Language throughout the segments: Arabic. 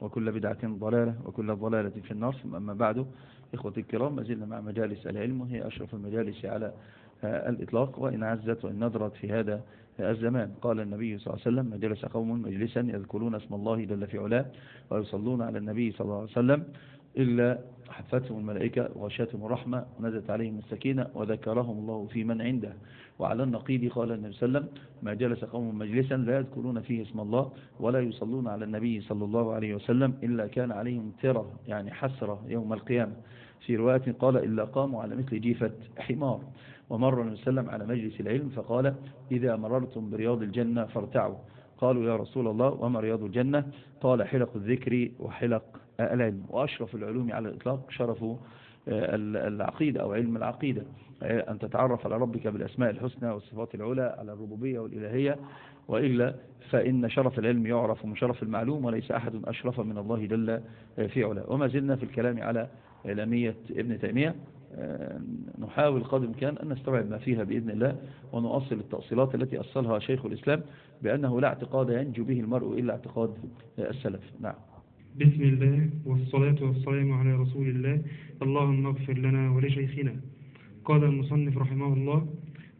وكل بدعة ضلالة وكل ضلالة في النار. ثم أما بعد إخوتي الكرام ما زلنا مع مجالس العلم وهي أشرف المجالس على الإطلاق. وإن عزت وإن ندرت في هذا الزمان قال النبي صلى الله عليه وسلم مجلس قوم مجلسا يذكرون اسم الله جل في علاه ويصلون على النبي صلى الله عليه وسلم إلا حفتهم الملائكة وغشاتهم الرحمة ونزلت عليهم السكينة وذكرهم الله في من عنده. وعلى النقيض قال النبي صلى الله عليه وسلم ما جلس قوم مجلسا لا يذكرون فيه اسم الله ولا يصلون على النبي صلى الله عليه وسلم إلا كان عليهم ترى يعني حسرة يوم القيامة. في رواية قال إلا قاموا على مثل جيفة حمار. ومر النبي صلى الله عليه وسلم على مجلس العلم فقال إذا مررتم برياض الجنة فارتعوا. قالوا يا رسول الله وما رياض الجنة؟ قال حلق الذكر وحلق العلم وأشرف العلوم على الإطلاق شرف العقيدة أو علم العقيدة. أن تتعرف على ربك بالأسماء الحسنى والصفات العلى على الربوبية والإلهية. وإلا فإن شرف العلم يعرف من شرف المعلوم وليس أحد أشرف من الله جل في علا وما زلنا في الكلام على علمية ابن تيمية نحاول قدر الإمكان أن نستوعب ما فيها بإذن الله ونؤصل التأصيلات التي أصلها شيخ الإسلام بأنه لا اعتقاد ينجو به المرء إلا اعتقاد السلف. نعم. بسم الله والصلاة والسلام على رسول الله. اللهم اغفر لنا ولشيخنا. قال المصنف رحمه الله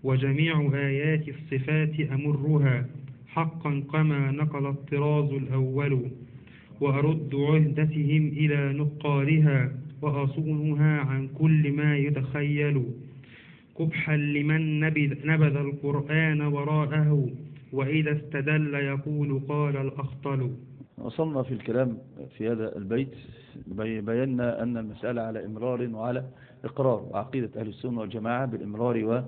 وجميع آيات الصفات أمرها حقا كما نقل الطراز الأول وأرد عهدتهم إلى نقالها وأصونها عن كل ما يتخيل. قبحا لمن نبذ القرآن وراءه وإذا استدل يقول قال الأخطل. وصلنا في الكلام في هذا البيت. بينا أن المسألة على إمرار وعلى إقرار وعقيدة أهل السنة والجماعة بالإمرار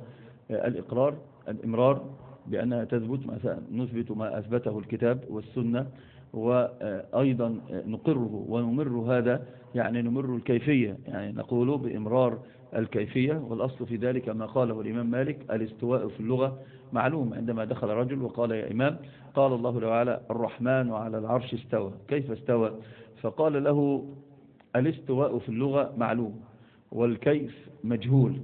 والإقرار. الإمرار بأنها تثبت ما نثبت ما أثبته الكتاب والسنة وأيضا نقره ونمر هذا يعني نمر الكيفية. يعني نقول بإمرار الكيفية والأصل في ذلك ما قاله الإمام مالك الاستواء في اللغة معلوم عندما دخل رجل وقال يا إمام قال الله تعالى الرحمن على العرش استوى. كيف استوى؟ فقال له الاستواء في اللغة معلوم والكيف مجهول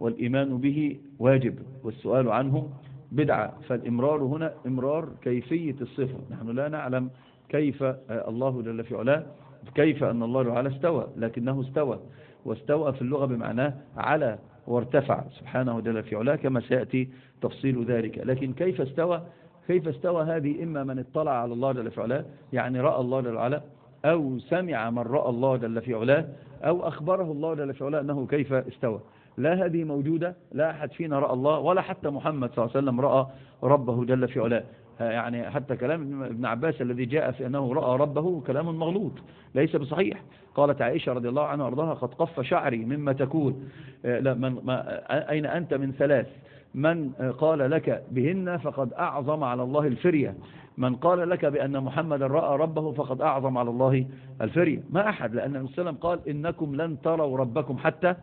والإيمان به واجب والسؤال عنه بدعة. فالإمرار هنا إمرار كيفية الصفة. نحن لا نعلم كيف الله جل في علاه كيف أن الله تعالى استوى لكنه استوى. واستوى في اللغة بمعناه على وارتفع. سبحانه جل في علاه كما سيأتي تفصيل ذلك. لكن كيف استوى؟ كيف استوى هذه إما من اطلع على الله جل في علاه يعني رأى الله جل وعلا أو سمع من رأى الله جل في علاه أو أخبره الله جل في علاه أنه كيف استوى. لا هذه موجودة لا أحد فينا رأى الله ولا حتى محمد صلى الله عليه وسلم رأى ربه جل في علاه. يعني حتى كلام ابن عباس الذي جاء في أنه رأى ربه كلام مغلوط ليس بصحيح. قالت عائشة رضي الله عنها وأرضاها قد قف شعري مما تكون. لا من ما أين أنت من ثلاث؟ من قال لك بهن فقد أعظم على الله الفرية. من قال لك بأن محمد رأى ربه فقد أعظم على الله الفرية. ما أحد لأن وسلم قال إنكم لن تروا ربكم حتى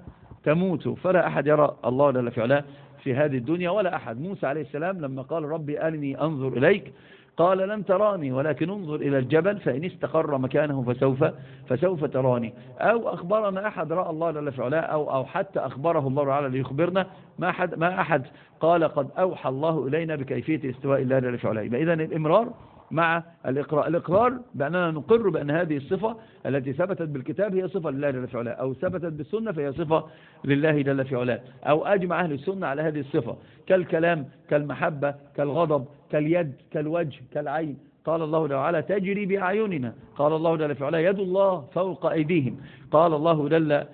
تموتوا. فلا أحد يرى الله جل في في هذه الدنيا ولا أحد. موسى عليه السلام لما قال ربي أرني أنظر إليك قال لن تراني ولكن انظر إلى الجبل فإن استقر مكانه فسوف فسوف تراني. أو أخبرنا أحد رأى الله علاه أو, أو حتى أخبره الله تعالى ليخبرنا ما أحد, ما أحد قال قد أوحى الله إلينا بكيفية استواء الله علاه إذا الإمرار مع الإقرار الإقرار بأننا نقر بأن هذه الصفة التي ثبتت بالكتاب هي صفة لله جل في علاه أو ثبتت بالسنة فهي صفة لله جل في علاه أو أجمع أهل السنة على هذه الصفة كالكلام كالمحبة كالغضب كاليد كالوجه كالعين. قال الله تعالى تجري بأعيننا. قال الله جل في علاه يد الله فوق أيديهم. قال الله جل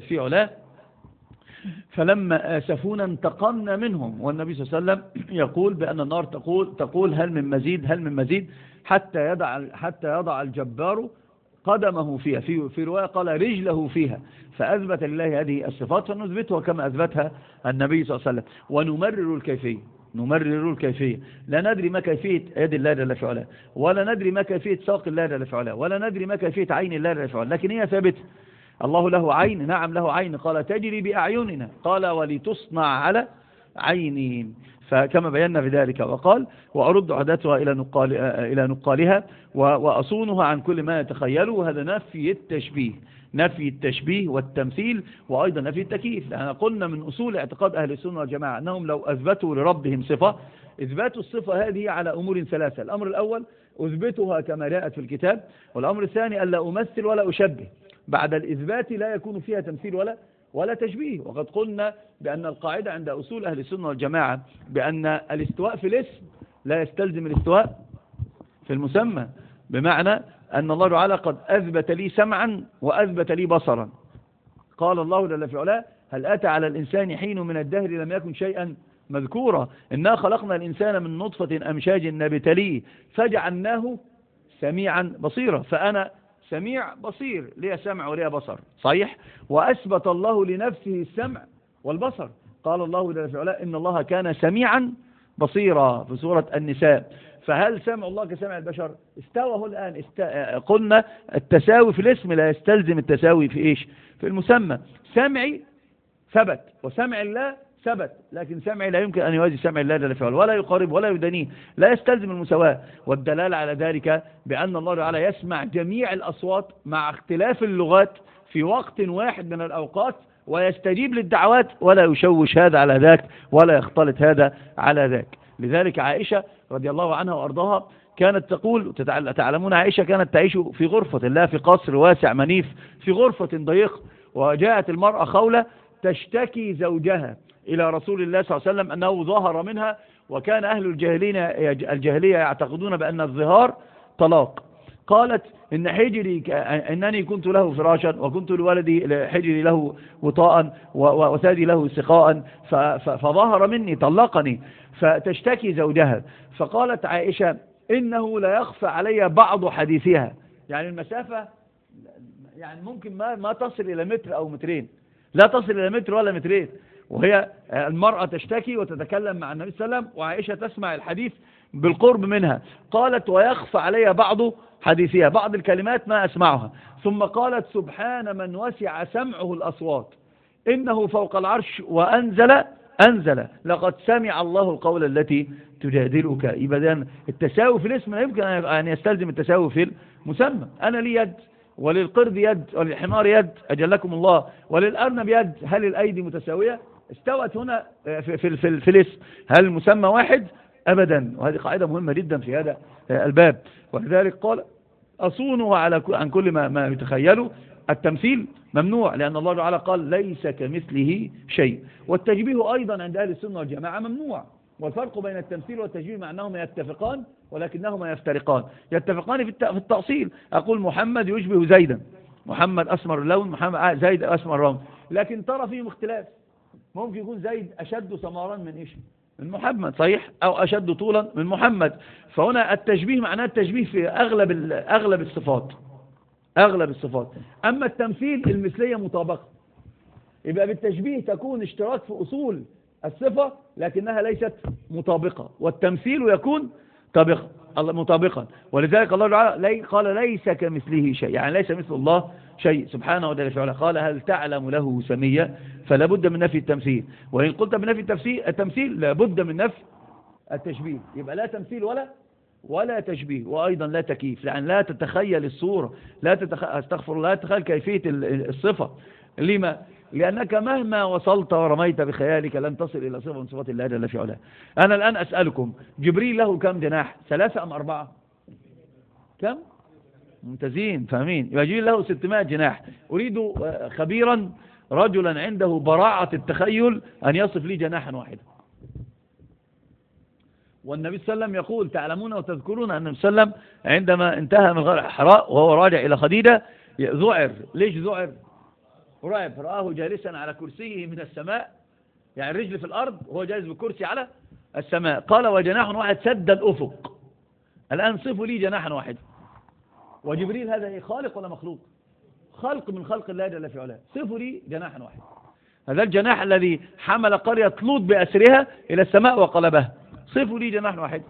في علاه فلما آسفونا انتقمنا منهم. والنبي صلى الله عليه وسلم يقول بأن النار تقول تقول هل من مزيد هل من مزيد؟ حتى يضع حتى يضع الجبار قدمه فيها. في في رواية قال رجله فيها. فأثبت لله هذه الصفات فنثبتها كما أثبتها النبي صلى الله عليه وسلم. ونمرر الكيفية نمرر الكيفية. لا ندري ما كيفية يد الله جل في علاه ولا ندري ما كيفية ساق الله جل في علاه ولا ندري ما كيفية عين الله جل في علاه لكن هي ثابتة. الله له عين نعم له عين. قال تجري بأعيننا. قال ولتصنع على عينين فكما بينا في ذلك وقال وأرد عادتها إلى, نقال إلى نقالها وأصونها عن كل ما يتخيله. هذا نفي التشبيه نفي التشبيه والتمثيل وأيضا نفي التكييف. لأن قلنا من أصول اعتقاد أهل السنة والجماعة أنهم لو أثبتوا لربهم صفة إثبات الصفة هذه على أمور ثلاثة. الأمر الأول أثبتها كما جاءت في الكتاب والأمر الثاني ألا أمثل ولا أشبه. بعد الإثبات لا يكون فيها تمثيل ولا ولا تشبيه. وقد قلنا بأن القاعدة عند أصول أهل السنة والجماعة بأن الاستواء في الاسم لا يستلزم الاستواء في المسمى بمعنى أن الله تعالى قد أثبت لي سمعا وأثبت لي بصرا. قال الله جل في علاه هل أتى على الإنسان حين من الدهر لم يكن شيئا مذكورا؟ إنا خلقنا الإنسان من نطفة أمشاج نبتليه فجعلناه سميعا بصيرا فأنا سميع بصير لي سمع ولي بصر؟ صحيح؟ وأثبت الله لنفسه السمع والبصر. قال الله جل في إن الله كان سميعا بصيرا في سورة النساء. فهل سمع الله كسمع البشر؟ استوى هو الآن است... قلنا التساوي في الاسم لا يستلزم التساوي في إيش؟ في المسمى. سمعي ثبت وسمع الله ثبت لكن سمعي لا يمكن أن يوازي سمع الله جل وعلا ولا يقارب ولا يدنيه لا يستلزم المساواة. والدلالة على ذلك بأن الله تعالى يسمع جميع الأصوات مع اختلاف اللغات في وقت واحد من الأوقات ويستجيب للدعوات ولا يشوش هذا على ذاك ولا يختلط هذا على ذاك. لذلك عائشة رضي الله عنها وأرضاها كانت تقول تعلمون عائشة كانت تعيش في غرفة لا في قصر واسع منيف في غرفة ضيقة وجاءت المرأة خولة تشتكي زوجها. إلى رسول الله صلى الله عليه وسلم أنه ظهر منها وكان أهل الجاهلية, الجاهلية يعتقدون بأن الظهار طلاق. قالت إن حجري إنني كنت له فراشا وكنت لولدي حجري له وطاء وثادي له سقاء فظهر مني طلقني. فتشتكي زوجها. فقالت عائشة إنه لا يخفى علي بعض حديثها. يعني المسافة يعني ممكن ما ما تصل إلى متر أو مترين. لا تصل إلى متر ولا مترين. وهي المرأة تشتكي وتتكلم مع النبي صلى الله عليه وسلم وعائشة تسمع الحديث بالقرب منها. قالت ويخفى علي بعض حديثها بعض الكلمات ما أسمعها. ثم قالت سبحان من وسع سمعه الأصوات إنه فوق العرش وأنزل أنزل. لقد سمع الله القول التي تجادلك. إذا التساوي في الاسم لا يمكن أن يستلزم التساوي في المسمى. أنا لي يد وللقرد يد وللحمار يد أجلكم الله. وللأرنب يد هل الأيدي متساوية؟ استوت هنا في, في, في, في الاسم هل المسمى واحد؟ أبدا. وهذه قاعدة مهمة جدا في هذا الباب. ولذلك قال أصونه على عن كل ما, ما يتخيله. التمثيل ممنوع لأن الله تعالى قال ليس كمثله شيء. والتشبيه أيضا عند أهل السنة والجماعة ممنوع. والفرق بين التمثيل والتشبيه مع أنهما يتفقان ولكنهما يفترقان. يتفقان في التأصيل. أقول محمد يشبه زيدا. محمد أسمر اللون محمد زيد أسمر اللون لكن ترى فيهم اختلاف. ممكن يكون زيد أشد سمارا من إيش؟ من محمد صحيح؟ أو أشد طولا من محمد. فهنا التشبيه معناه التشبيه في أغلب أغلب الصفات. أغلب الصفات. أما التمثيل المثلية مطابقة. يبقى بالتشبيه تكون اشتراك في أصول الصفة لكنها ليست مطابقة. والتمثيل يكون طابقا مطابقا. ولذلك الله تعالى قال ليس كمثله شيء. يعني ليس مثل الله شيء سبحانه وتعالى قال هل تعلم له سمية فلا بد من نفي التمثيل. وإن قلت بنفي التمثيل, التمثيل لا بد من نفي التشبيه. يبقى لا تمثيل ولا ولا تشبيه وأيضا لا تكييف. لأن لا تتخيل الصورة لا تتخ... أستغفر لا تتخيل كيفية الصفة. لما؟ لأنك مهما وصلت ورميت بخيالك لن تصل إلى صفة من صفات الله جل في علاه أنا الآن أسألكم جبريل له كم جناح؟ ثلاثة أم أربعة؟ كم؟ ممتازين فاهمين؟ يبقى جبريل له 600 جناح. أريد خبيرا رجلا عنده براعة التخيل أن يصف لي جناحا واحدا. والنبي صلى الله عليه وسلم يقول تعلمون وتذكرون أن النبي صلى الله عليه وسلم عندما انتهى من غار حراء وهو راجع إلى خديجة ذعر. ليش ذعر؟ رعب رآه جالسا على كرسيه من السماء يعني الرجل في الأرض وهو جالس بالكرسي على السماء. قال وجناح واحد سد الأفق. الآن صفوا لي جناحا واحدا. وجبريل هذا إيه؟ خالق ولا مخلوق؟ خلق من خلق الله جل في علاه. صفوا لي جناحا واحدا هذا الجناح الذي حمل قرية لوط بأسرها إلى السماء وقلبها. صفوا لي جناح واحد.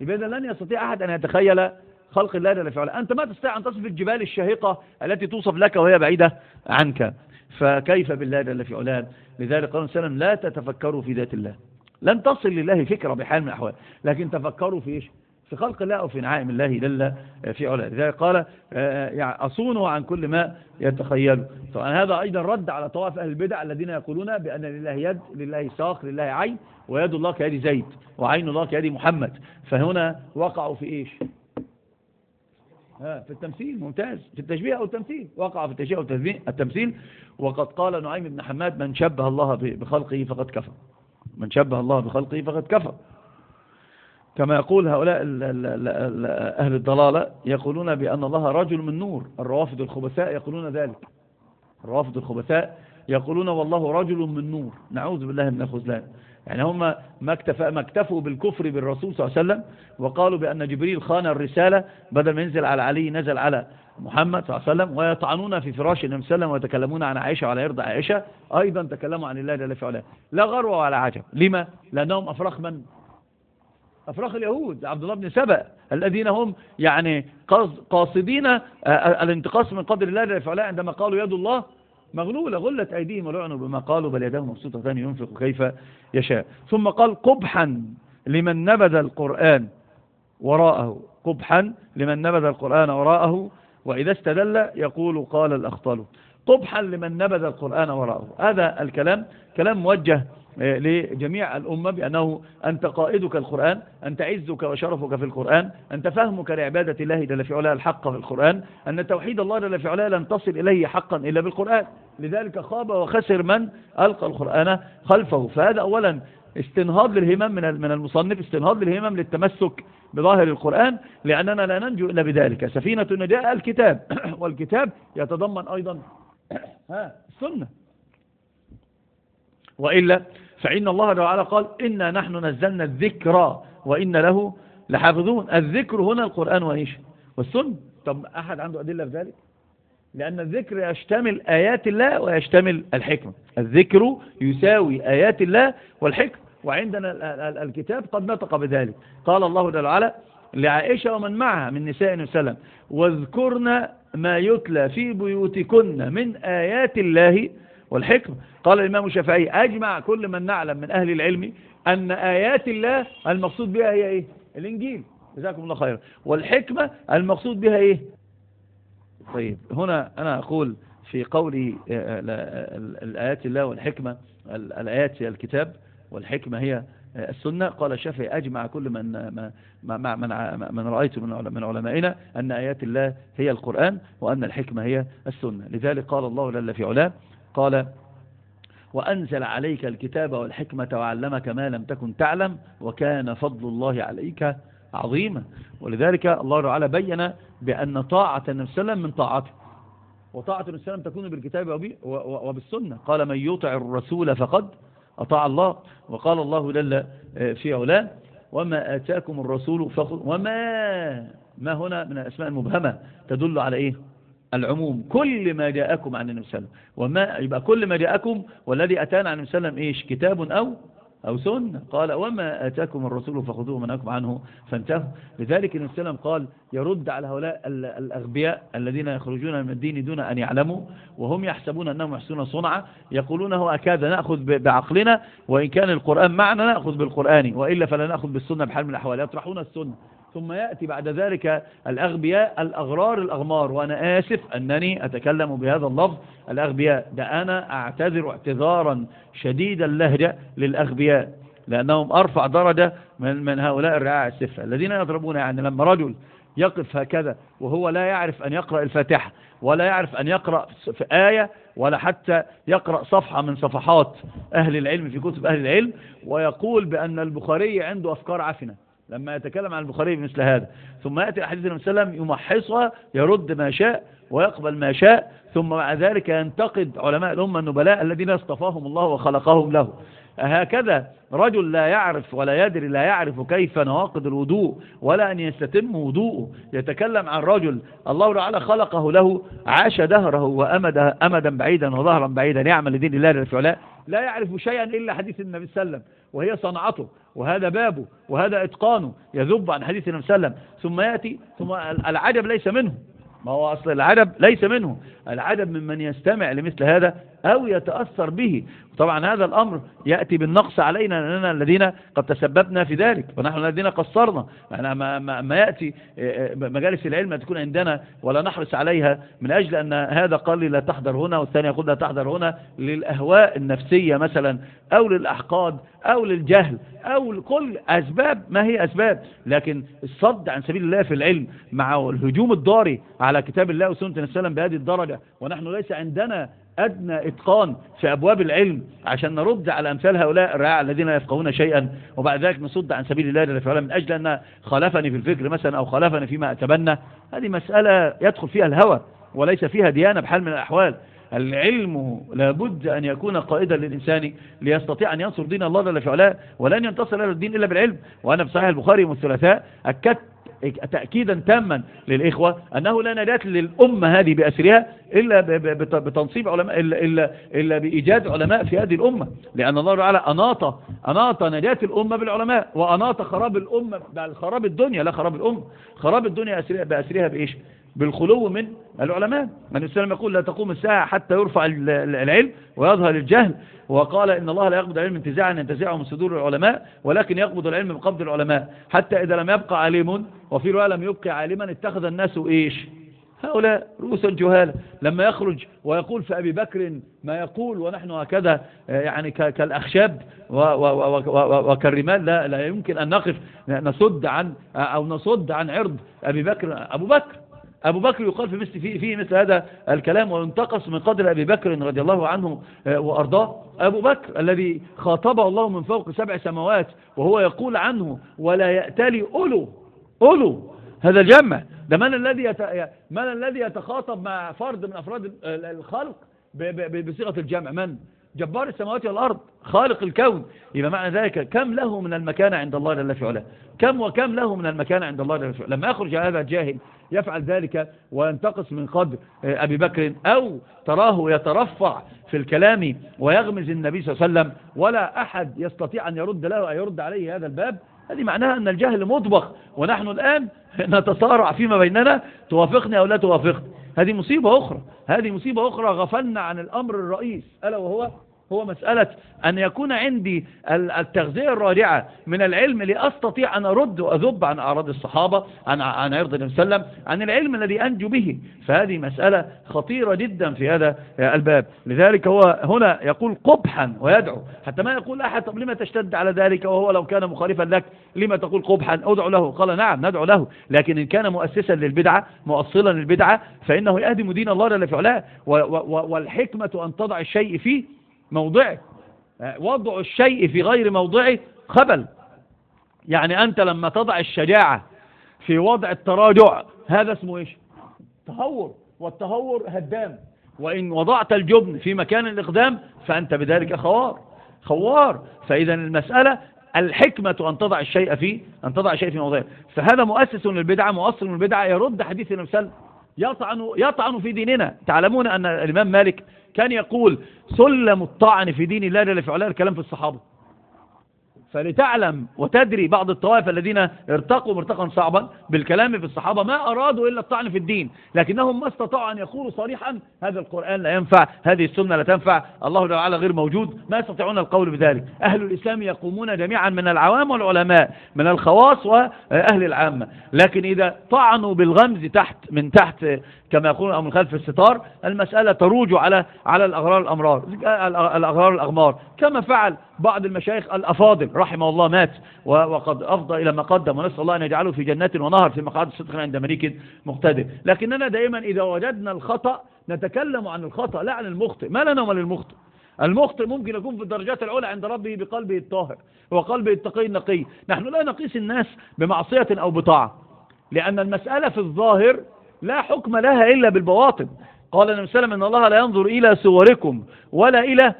يبقى لن يستطيع أحد أن يتخيل خلق الله جل في علاه. أنت ما تستطيع أن تصف الجبال الشاهقة التي توصف لك وهي بعيدة عنك. فكيف بالله جل في علاه؟ لذلك قال وسلم لا تتفكروا في ذات الله. لن تصل لله فكرة بحال من الأحوال. لكن تفكروا في إيش؟ في خلق الله أو في نعائم الله جل في علاه. لذلك قال آه، يعني أصونوا عن كل ما يتخيلوا. طبعا هذا أيضا رد على طوائف أهل البدع الذين يقولون بأن لله يد لله ساق لله عين ويد الله كيد زيد وعين الله كيد محمد. فهنا وقعوا في إيش؟ في التمثيل ممتاز. في التشبيه أو التمثيل. وقع في التشبيه أو التمثيل. وقد قال نعيم بن حماد من شبه الله بخلقه فقد كفر. من شبه الله بخلقه فقد كفر. كما يقول هؤلاء أهل الضلالة يقولون بأن الله رجل من نور. الروافض الخبثاء يقولون ذلك. الروافض الخبثاء يقولون والله رجل من نور. نعوذ بالله من الخذلان يعني هم ما اكتفوا, ما اكتفوا بالكفر بالرسول صلى الله عليه وسلم وقالوا بأن جبريل خان الرسالة بدل ما ينزل على علي نزل على محمد صلى الله عليه وسلم ويطعنون في فراش النبي صلى الله عليه وسلم ويتكلمون عن عائشة وعلى يرضى عائشة. أيضا تكلموا عن الله جل في علاه لا غروة ولا عجب. لما؟ لأنهم أفرخ من؟ أفراخ اليهود عبد الله بن سبأ الذين هم يعني قاصدين الانتقاص من قدر الله علاه عندما قالوا يد الله مغلولة غلت أيديهم ولعنوا بما قالوا بل يداه مبسوطتان ينفق كيف يشاء. ثم قال قبحا لمن نبذ القرآن وراءه قبحا لمن نبذ القرآن وراءه وإذا استدل يقول قال الأخطل قبحا لمن نبذ القرآن وراءه. هذا الكلام كلام موجه لجميع الأمة بأنه أنت قائدك القرآن أنت عزك وشرفك في القرآن أنت فهمك لعبادة الله جل في علاه الحق في القرآن أن توحيد الله جل في علاه لن تصل إليه حقا إلا بالقرآن. لذلك خاب وخسر من ألقى القرآن خلفه. فهذا أولا استنهاض للهمم من من المصنف استنهاض للهمم للتمسك بظاهر القرآن لأننا لا ننجو إلا بذلك. سفينة النجاة الكتاب. والكتاب يتضمن أيضا ها السنة. وإلا فإن الله تعالى قال إنا نحن نزلنا الذكر وإن له لحافظون. الذكر هنا القرآن وإيش؟ والسنة. طب أحد عنده أدلة في ذلك؟ لأن الذكر يشتمل آيات الله ويشتمل الحكمة. الذكر يساوي آيات الله والحكمة. وعندنا الكتاب قد نطق بذلك. قال الله وعلا لعائشة ومن معها من نساء وسلم واذكرن ما يتلى في بيوتكن من آيات الله والحكمة قال الإمام الشافعي أجمع كل من نعلم من أهل العلم أن آيات الله المقصود بها هي إيه؟ الإنجيل. جزاكم الله خيرا. والحكمة المقصود بها إيه؟ طيب هنا أنا أقول في قولي آه، آه، الآيات الله والحكمة الآيات هي الكتاب والحكمة هي آه، السنة. قال الشافعي أجمع كل من من من, من رأيت من علمائنا أن آيات الله هي القرآن وأن الحكمة هي السنة. لذلك قال الله جل في علاه قال وأنزل عليك الكتاب والحكمة وعلمك ما لم تكن تعلم وكان فضل الله عليك عظيما. ولذلك الله تعالى بين بأن طاعة النبي صلى الله عليه وسلم من طاعته وطاعة النبي صلى الله عليه وسلم تكون بالكتاب وبالسنة. قال من يطع الرسول فقد أطاع الله. وقال الله جل في علاه وما آتاكم الرسول فخذ وما ما هنا من الأسماء المبهمة تدل على إيه؟ العموم كل ما جاءكم عن النبي صلى الله عليه وسلم. وما يبقى كل ما جاءكم والذي أتانا عن النبي صلى الله عليه وسلم إيش كتاب أو أو سنة. قال وما آتاكم الرسول فخذوه منكم عنه فانتهوا. لذلك النبي صلى الله عليه وسلم قال يرد على هؤلاء الأغبياء الذين يخرجون من الدين دون أن يعلموا وهم يحسبون أنهم يحسنون صنعا يقولون هو أكاد نأخذ بعقلنا وإن كان القرآن معنا نأخذ بالقرآن وإلا فلا نأخذ بالسنة بحال من الأحوال. يطرحون السنة. ثم يأتي بعد ذلك الأغبياء الأغرار الأغمار. وأنا آسف أنني أتكلم بهذا اللفظ. الأغبياء ده أنا أعتذر اعتذارا شديد اللهجة للأغبياء لأنهم أرفع درجة من, من هؤلاء الرعاع السفة الذين يضربون يعني لما رجل يقف هكذا وهو لا يعرف أن يقرأ الفاتحة ولا يعرف أن يقرأ في آية ولا حتى يقرأ صفحة من صفحات أهل العلم في كتب أهل العلم ويقول بأن البخاري عنده أفكار عفنة لما يتكلم عن البخاري بمثل هذا. ثم يأتي أحاديث النبي صلى الله عليه وسلم يمحصها يرد ما شاء ويقبل ما شاء ثم مع ذلك ينتقد علماء الأمة النبلاء الذين اصطفاهم الله وخلقهم له. هكذا رجل لا يعرف ولا يدري لا يعرف كيف نواقض الوضوء ولا أن يستتم وضوءه. يتكلم عن رجل الله تعالى خلقه له عاش دهره وأمد أمدا بعيدا وظهرا بعيدا يعمل لدين الله للفعلاء. لا يعرف شيئا إلا حديث النبي صلى الله عليه وسلم وهي صنعته. وهذا بابه وهذا إتقانه يذب عن حديث النبي صلى الله عليه وسلم. ثم يأتي ثم العجب ليس منه. ما هو أصل العدب ليس منه. العدب ممن يستمع لمثل هذا أو يتأثر به. طبعا هذا الأمر يأتي بالنقص علينا لأننا الذين قد تسببنا في ذلك ونحن الذين قصرنا. ما, ما, ما يأتي مجالس العلم تكون عندنا ولا نحرص عليها من أجل أن هذا قال لي لا تحضر هنا والثاني يقول لا تحضر هنا للأهواء النفسية مثلا أو للأحقاد أو للجهل أو لكل أسباب. ما هي أسباب؟ لكن الصد عن سبيل الله في العلم مع الهجوم الضاري على كتاب الله وسنة وسلم بهذه الدرجة ونحن ليس عندنا أدنى إتقان في أبواب العلم عشان نرد على أمثال هؤلاء الرعاع الذين يفقهون شيئا. وبعد ذلك نصد عن سبيل الله جل وعلا من أجل أن خالفني في الفكر مثلا أو خالفني فيما أتبنى. هذه مسألة يدخل فيها الهوى وليس فيها ديانة بحال من الأحوال. العلم لابد أن يكون قائدا للإنسان ليستطيع أن ينصر دين الله جل وعلا ولن ينتصر الدين إلا بالعلم. وأنا في صحيح البخاري والثلاثاء أكدت تأكيدا تاما للإخوة أنه لا نجاة للأمة هذه بأسرها إلا بتنصيب علماء إلا, إلا, إلا بإيجاد علماء في هذه الأمة. لأن الله تعالى أناط أناط نجاة الأمة بالعلماء وأناط خراب الأمة خراب الدنيا لا خراب الأمة. خراب الدنيا بأسرها بإيش؟ بالخلو من العلماء. من السلام يقول لا تقوم الساعة حتى يرفع العلم ويظهر الجهل وقال إن الله لا يقبض العلم انتزاعا ينتزعه من صدور العلماء ولكن يقبض العلم بقبض العلماء. حتى إذا لم يبقى عالم وفي رواية لم يبقى عالما اتخذ الناس إيش؟ هؤلاء رؤوس الجهال. لما يخرج ويقول في أبي بكر ما يقول ونحن هكذا يعني كالأخشاب وكالرمال لا, لا يمكن أن نقف نصد عن أو نصد عن عرض أبي بكر أبو بكر. أبو بكر يقال في مثل, فيه, مثل هذا الكلام وينتقص من قدر أبي بكر رضي الله عنه وأرضاه. أبو بكر الذي خاطبه الله من فوق سبع سماوات وهو يقول عنه ولا يأتلي أولو أولو هذا جمع ده من الذي. من الذي يتخاطب مع فرد من أفراد الخلق بصيغة الجمع؟ من؟ جبار السماوات والأرض خالق الكون. يبقى معنى ذلك كم له من المكانة عند الله جل في علاه؟ كم وكم له من المكانة عند الله جل في علاه؟ لما يخرج هذا الجاهل يفعل ذلك وينتقص من قدر أبي بكر أو تراه يترفع في الكلام ويغمز النبي صلى الله عليه وسلم ولا أحد يستطيع أن يرد له أن يرد عليه هذا الباب. هذه معناها أن الجهل مطبخ ونحن الآن نتصارع فيما بيننا توافقني أو لا توافقني. هذه مصيبة أخرى هذه مصيبة أخرى غفلنا عن الأمر الرئيس ألا وهو هو مسألة أن يكون عندي التغذية الراجعة من العلم لأستطيع أن أرد وأذب عن أعراض الصحابة عن عن عرض النبي صلى الله عليه وسلم عن العلم الذي أنجو به. فهذه مسألة خطيرة جدا في هذا الباب. لذلك هو هنا يقول قبحا ويدعو. حتى ما يقول أحد طب لما تشتد على ذلك وهو لو كان مخالفا لك لما تقول قبحا؟ أدعو له. قال نعم ندعو له. لكن إن كان مؤسسا للبدعة مؤصلا للبدعة فإنه يهدم دين الله علاه. والحكمة أن تضع الشيء فيه موضعه وضع الشيء في غير موضعه خبل. يعني أنت لما تضع الشجاعة في وضع التراجع هذا اسمه إيش؟ تهور. والتهور هدام. وإن وضعت الجبن في مكان الإقدام فأنت بذلك خوار. خوار. فإذا المسألة الحكمة أن تضع الشيء في أن تضع الشيء في موضعه. فهذا مؤسس للبدعة مؤصل للبدعة يرد حديث النبي صلى الله عليه وسلم. يطعن يطعن في ديننا. تعلمون أن الإمام مالك كان يقول سلم الطعن في دين الله علاه الكلام في الصحابة. فلتعلم وتدري بعض الطوائف الذين ارتقوا مرتقا صعبا بالكلام في الصحابة ما أرادوا إلا الطعن في الدين لكنهم ما استطاعوا أن يقولوا صريحا هذا القرآن لا ينفع هذه السنة لا تنفع الله تعالى غير موجود ما يستطيعون القول بذلك. أهل الإسلام يقومون جميعا من العوام والعلماء من الخواص وأهل العامة. لكن إذا طعنوا بالغمز تحت من تحت كما يقولون من خلف الستار المسألة تروج على على الأغرار الأمرار الأغرار الأغمار. كما فعل بعض المشايخ الأفاضل رحمه الله مات وقد أفضى إلى ما قدم ونسأل الله أن يجعله في جنات ونهر في مقعد الصدق عند مليك مقتدر. لكننا دائما إذا وجدنا الخطأ نتكلم عن الخطأ لا عن المخطئ. ما لنا ولا المخطئ المخطئ ممكن يكون في الدرجات العلى عند ربه بقلبه الطاهر وقلبه التقي النقي. نحن لا نقيس الناس بمعصية أو بطاعة لأن المسألة في الظاهر لا حكم لها إلا بالبواطن. قال النبي صلى الله عليه وسلم إن الله لا ينظر إلى صوركم ولا إلى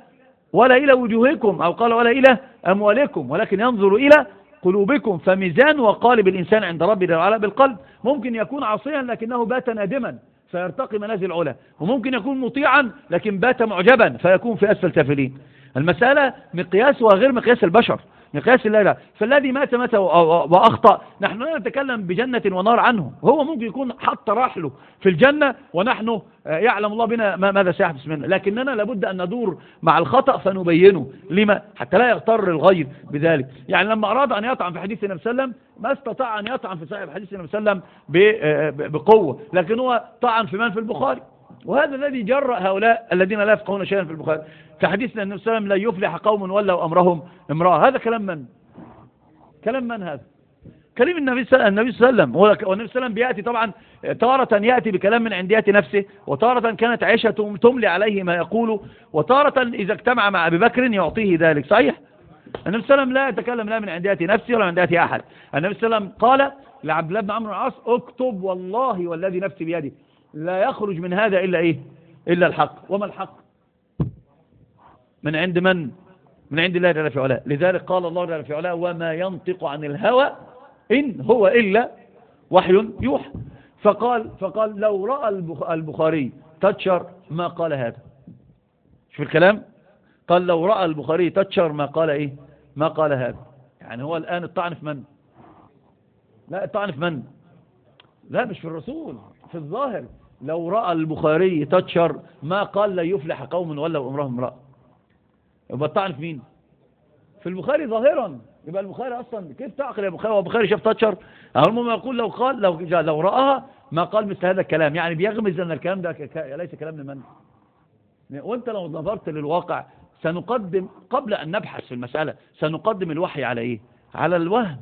ولا إلى وجوهكم أو قال ولا إلى أموالكم ولكن ينظر إلى قلوبكم. فميزان وقالب الإنسان عند ربه جل وعلا بالقلب ممكن يكون عاصيا لكنه بات نادما فيرتقي منازل علا وممكن يكون مطيعا لكن بات معجبا فيكون في أسفل سافلين المسألة مقياسها غير مقياس البشر. مقياس الله لا. فالذي مات مات وأخطأ. نحن لا نتكلم بجنة ونار عنه. هو ممكن يكون حط رحله في الجنة ونحن آه، يعلم الله بنا ما- ماذا سيحدث منا لكننا لابد أن ندور مع الخطأ فنبينه. لما؟ حتى لا يغتر الغير بذلك. يعني لما أراد أن يطعن في حديث النبي صلى الله عليه وسلم ما استطاع أن يطعن في صاحب حديث النبي صلى الله عليه وسلم آه، بقوة. لكن هو طعن في من؟ في البخاري. وهذا الذي جرأ هؤلاء الذين لا يفقهون شيئا في البخاري. كحديث النبي صلى الله عليه وسلم لا يفلح قوم ولوا أمرهم امرأة. هذا كلام من؟ كلام من هذا؟ كلام النبي صلى الله عليه وسلم والنبي صلى الله عليه وسلم بيأتي طبعا تارة يأتي بكلام من عنديات نفسه وتارة كانت عائشة تم- تملي عليه ما يقول وتارة إذا اجتمع مع أبي بكر يعطيه ذلك. صحيح؟ النبي صلى الله عليه وسلم لا يتكلم لا من عنديات نفسه ولا من عنديات أحد. النبي صلى الله عليه وسلم قال لعبد الله بن عمرو العاص اكتب والله والذي نفسي بيده. لا يخرج من هذا إلا إيه؟ إلا الحق. وما الحق؟ من عند من؟ من عند الله جل في علاه لذلك قال الله جل في علاه وما ينطق عن الهوى إن هو إلا وحي يوحى. فقال فقال لو رأى البخ- البخاري تتشر ما قال هذا. شوف الكلام. قال لو رأى البخاري تتشر ما قال إيه؟ ما قال هذا. يعني هو الآن الطعن في من؟ لا الطعن في من؟ لا مش في الرسول في الظاهر. لو رأى البخاري تتشر ما قال لا يفلح قوم ولو امرهم امرأة. يبقى في مين؟ في البخاري ظاهرا. يبقى البخاري أصلا كيف تعقل يا بخاري؟ هو البخاري شاف تتشر المهم يقول لو قال لو لو رآها ما قال مثل هذا الكلام. يعني بيغمز أن الكلام ده ليس كلام لمن؟ وأنت لو نظرت للواقع سنقدم قبل أن نبحث في المسألة سنقدم الوحي على إيه؟ على الوهم.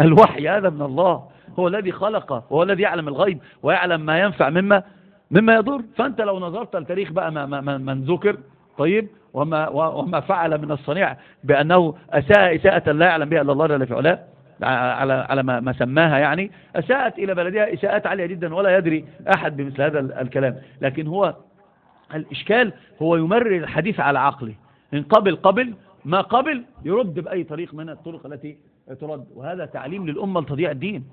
الوحي هذا من الله. هو الذي خلقه وهو الذي يعلم الغيب ويعلم ما ينفع مما مما يضر. فأنت لو نظرت التاريخ بقى ما ما- من ذكر طيب وما وما فعل من الصنيع بأنه أساء إساءة لا يعلم بها إلا الله جل في علاه على على ما ما سماها يعني أساءت إلى بلدها إساءات عالية جدا ولا يدري أحد بمثل هذا ال- الكلام. لكن هو الإشكال هو يمرر الحديث على عقله. إن قبل قبل ما قبل يرد بأي طريق من الطرق التي ترد. وهذا تعليم للأمة لتضييع الدين.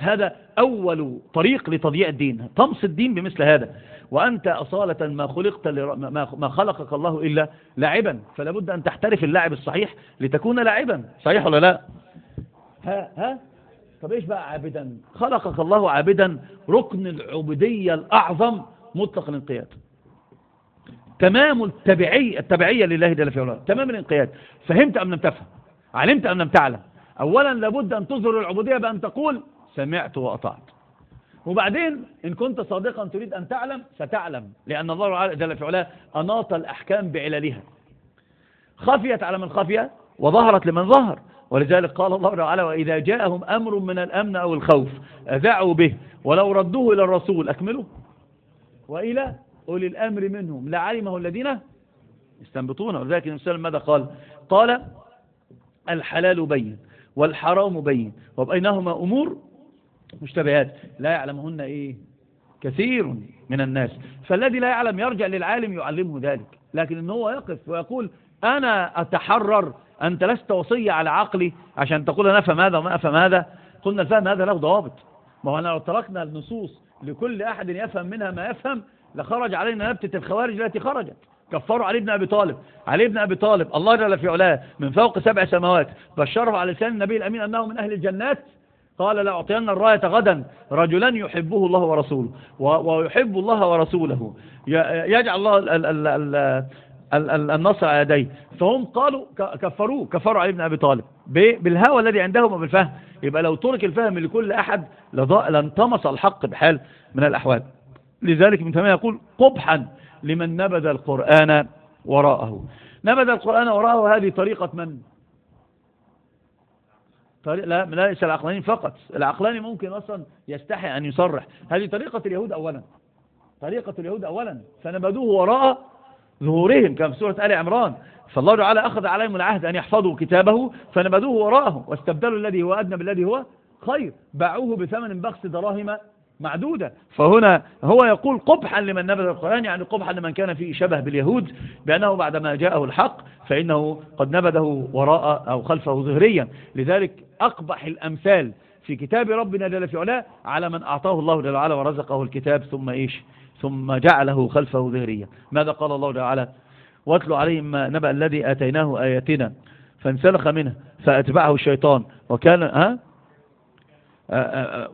هذا أول طريق لتضييع الدين. طمس الدين بمثل هذا. وأنت أصالة ما خلقت ما ما خلقك الله إلا لاعبا. فلا بد أن تحترف اللعب الصحيح لتكون لاعبا. صحيح ولا لا؟ ها ها؟ طب إيش بقى عابدا؟ خلقك الله عابدا. ركن العبودية الأعظم مطلق الانقياد. تمام التبعية التبعية لله جل في علاه. تمام الانقياد. فهمت أم لم تفهم؟ علمت أم لم تعلم؟ أولا لابد أن تظهر العبودية بأن تقول سمعت وأطعت. وبعدين إن كنت صادقا تريد أن تعلم ستعلم. لأن الله جل في علاه أناط الأحكام بعللها. خفيت على من خفي وظهرت لمن ظهر. ولذلك قال الله تعالى وإذا جاءهم أمر من الأمن أو الخوف أذعوا به ولو ردوه إلى الرسول. أكملوا. وإلى أولي الأمر منهم. لعلمه الذين يستنبطون ولذلك النبي ماذا قال؟ قال الحلال بين والحرام بين وبينهما أمور مشتبهات لا يعلمهن إيه؟ كثير من الناس. فالذي لا يعلم يرجع للعالم يعلمه ذلك. لكن إن هو يقف ويقول أنا أتحرر أنت لست وصية على عقلي عشان تقول أنا أفهم هذا وما أفهم هذا. قلنا الفهم هذا له ضوابط. ما هو لو تركنا النصوص لكل أحد يفهم منها ما يفهم لخرج علينا نبتة الخوارج التي خرجت. كفروا علي بن أبي طالب. علي بن أبي طالب الله جل في علاه من فوق سبع سماوات بشره على لسان النبي الأمين أنه من أهل الجنات قال لأعطين الراية غدا. رجلا يحبه الله ورسوله. ويحب الله ورسوله. يجعل الله ال- ال- ال- ال- ال- ال- النصر على يديه. فهم قالوا كفروه. كفروا علي بن أبي طالب. بالهوى الذي عندهم وبالفهم. يبقى لو ترك الفهم لكل أحد لانطمس الحق بحال من الأحوال. لذلك من تمام يقول قبحا لمن نبذ القرآن وراءه. نبذ القرآن وراءه هذه طريقة من؟ طريق لا ليس العقلاني فقط. العقلاني ممكن أصلا يستحي أن يصرح. هذه طريقة اليهود اولا. طريقة اليهود اولا. فنبذوه وراء ظهورهم كما في سورة آل عمران. فالله تعالى أخذ عليهم العهد أن يحفظوا كتابه فنبذوه وراءهم. واستبدلوا الذي هو أدنى بالذي هو خير. باعوه بثمن بخس دراهم معدودة. فهنا هو يقول قبحا لمن نبذ القرآن يعني قبحا لمن كان فيه شبه باليهود بأنه بعدما جاءه الحق فإنه قد نبذه وراء أو خلفه ظهريا. لذلك أقبح الأمثال في كتاب ربنا جل في علاه على من أعطاه الله جل وعلا ورزقه الكتاب ثم إيش؟ ثم جعله خلفه ظهريا. ماذا قال الله تعالى واتلوا عليهم نبأ الذي آتيناه آياتنا فانسلخ منه فأتبعه الشيطان. وكان ها؟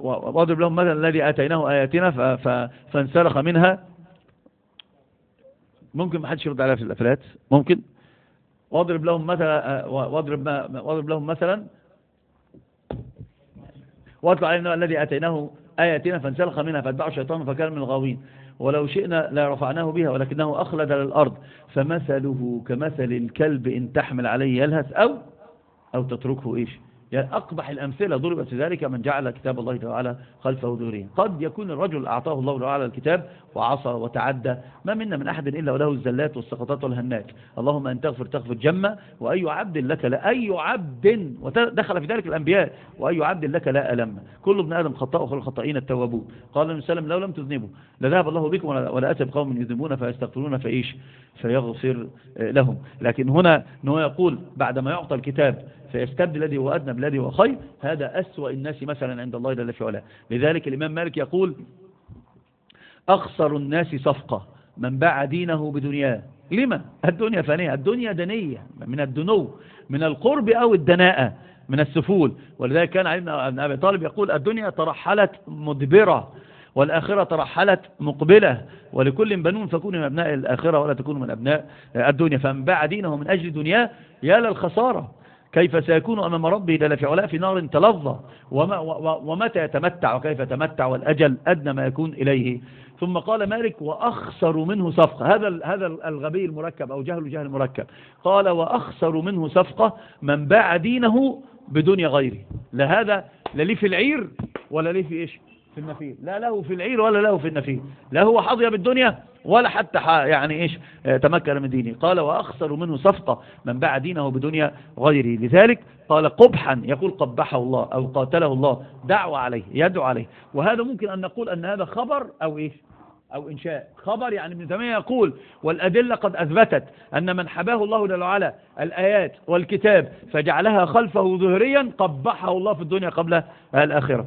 واضرب لهم مثلا الذي آتيناه آياتنا فانسلخ منها. ممكن ما حدش يرد عليها في الأفلات؟ ممكن. واضرب لهم مثلا واضرب واضرب لهم مثلا. واتلوا علينا الذي آتيناه آياتنا فانسلخ منها فاتبعه الشيطان فكان من الغاوين. ولو شئنا لرفعناه بها ولكنه أخلد للأرض. فمثله كمثل الكلب إن تحمل عليه يلهث أو أو تتركه إيش؟ يعني أقبح الأمثلة ضربت في ذلك من جعل كتاب الله تعالى خلفه ظهوريا. قد يكون الرجل أعطاه الله تعالى الكتاب وعصى وتعدى. ما منا من أحد إلا وله الزلات والسقطات والهنات اللهم أن تغفر تغفر جمة وأي عبد لك لا أي عبد. ودخل في ذلك الأنبياء وأي عبد لك لا ألم. كل ابن آدم خطاء وخل الخطائين التوابون. قال النبي صلى الله عليه وسلم لو لم تذنبوا لذهب الله بكم ولا أتى بقوم يذنبون فيستغفرون فإيش؟ فيغفر لهم. لكن هنا أنه يقول بعدما يعطى الكتاب فيستبدل الذي هو أدنى بالذي هو خير. هذا أسوأ الناس مثلا عند الله جل في علاه. لذلك الإمام مالك يقول أخسر الناس صفقة من باع دينه بدنياه. لما؟ الدنيا فانية الدنيا دنية. من الدنو من القرب أو الدناءة من السفول. ولذلك كان علي بن أبي طالب يقول الدنيا ترحلت مدبرة والآخرة ترحلت مقبلة. ولكل بنون فكونوا من أبناء الآخرة ولا تكونوا من أبناء الدنيا. فمن باع دينه من أجل دنياه يا للخسارة. كيف سيكون أمام ربه جل في في نار تلظى؟ ومتى يتمتع؟ وكيف يتمتع؟ والأجل أدنى ما يكون إليه. ثم قال مالك وأخسر منه صفقة. هذا هذا الغبي المركب أو جهل جهل مركب. قال وأخسر منه صفقة من باع دينه بدنيا غيره. لا هذا لا ليه في العير ولا ليه في إيش؟ في النفيل لا له في العير ولا له في النفيل لا هو حظي بالدنيا ولا حتى يعني إيش تمكن من دينه. قال وأخسر منه صفقة من باع دينه بدنيا غيره. لذلك قال قبحا يقول قبحه الله أو قاتله الله دعوة عليه يدعو عليه. وهذا ممكن أن نقول أن هذا خبر أو إيش أو إنشاء. خبر يعني ابن تيمية يقول والأدلة قد أثبتت أن من حباه الله جل وعلا الآيات والكتاب فجعلها خلفه ظهريا قبحه الله في الدنيا قبل الآخرة.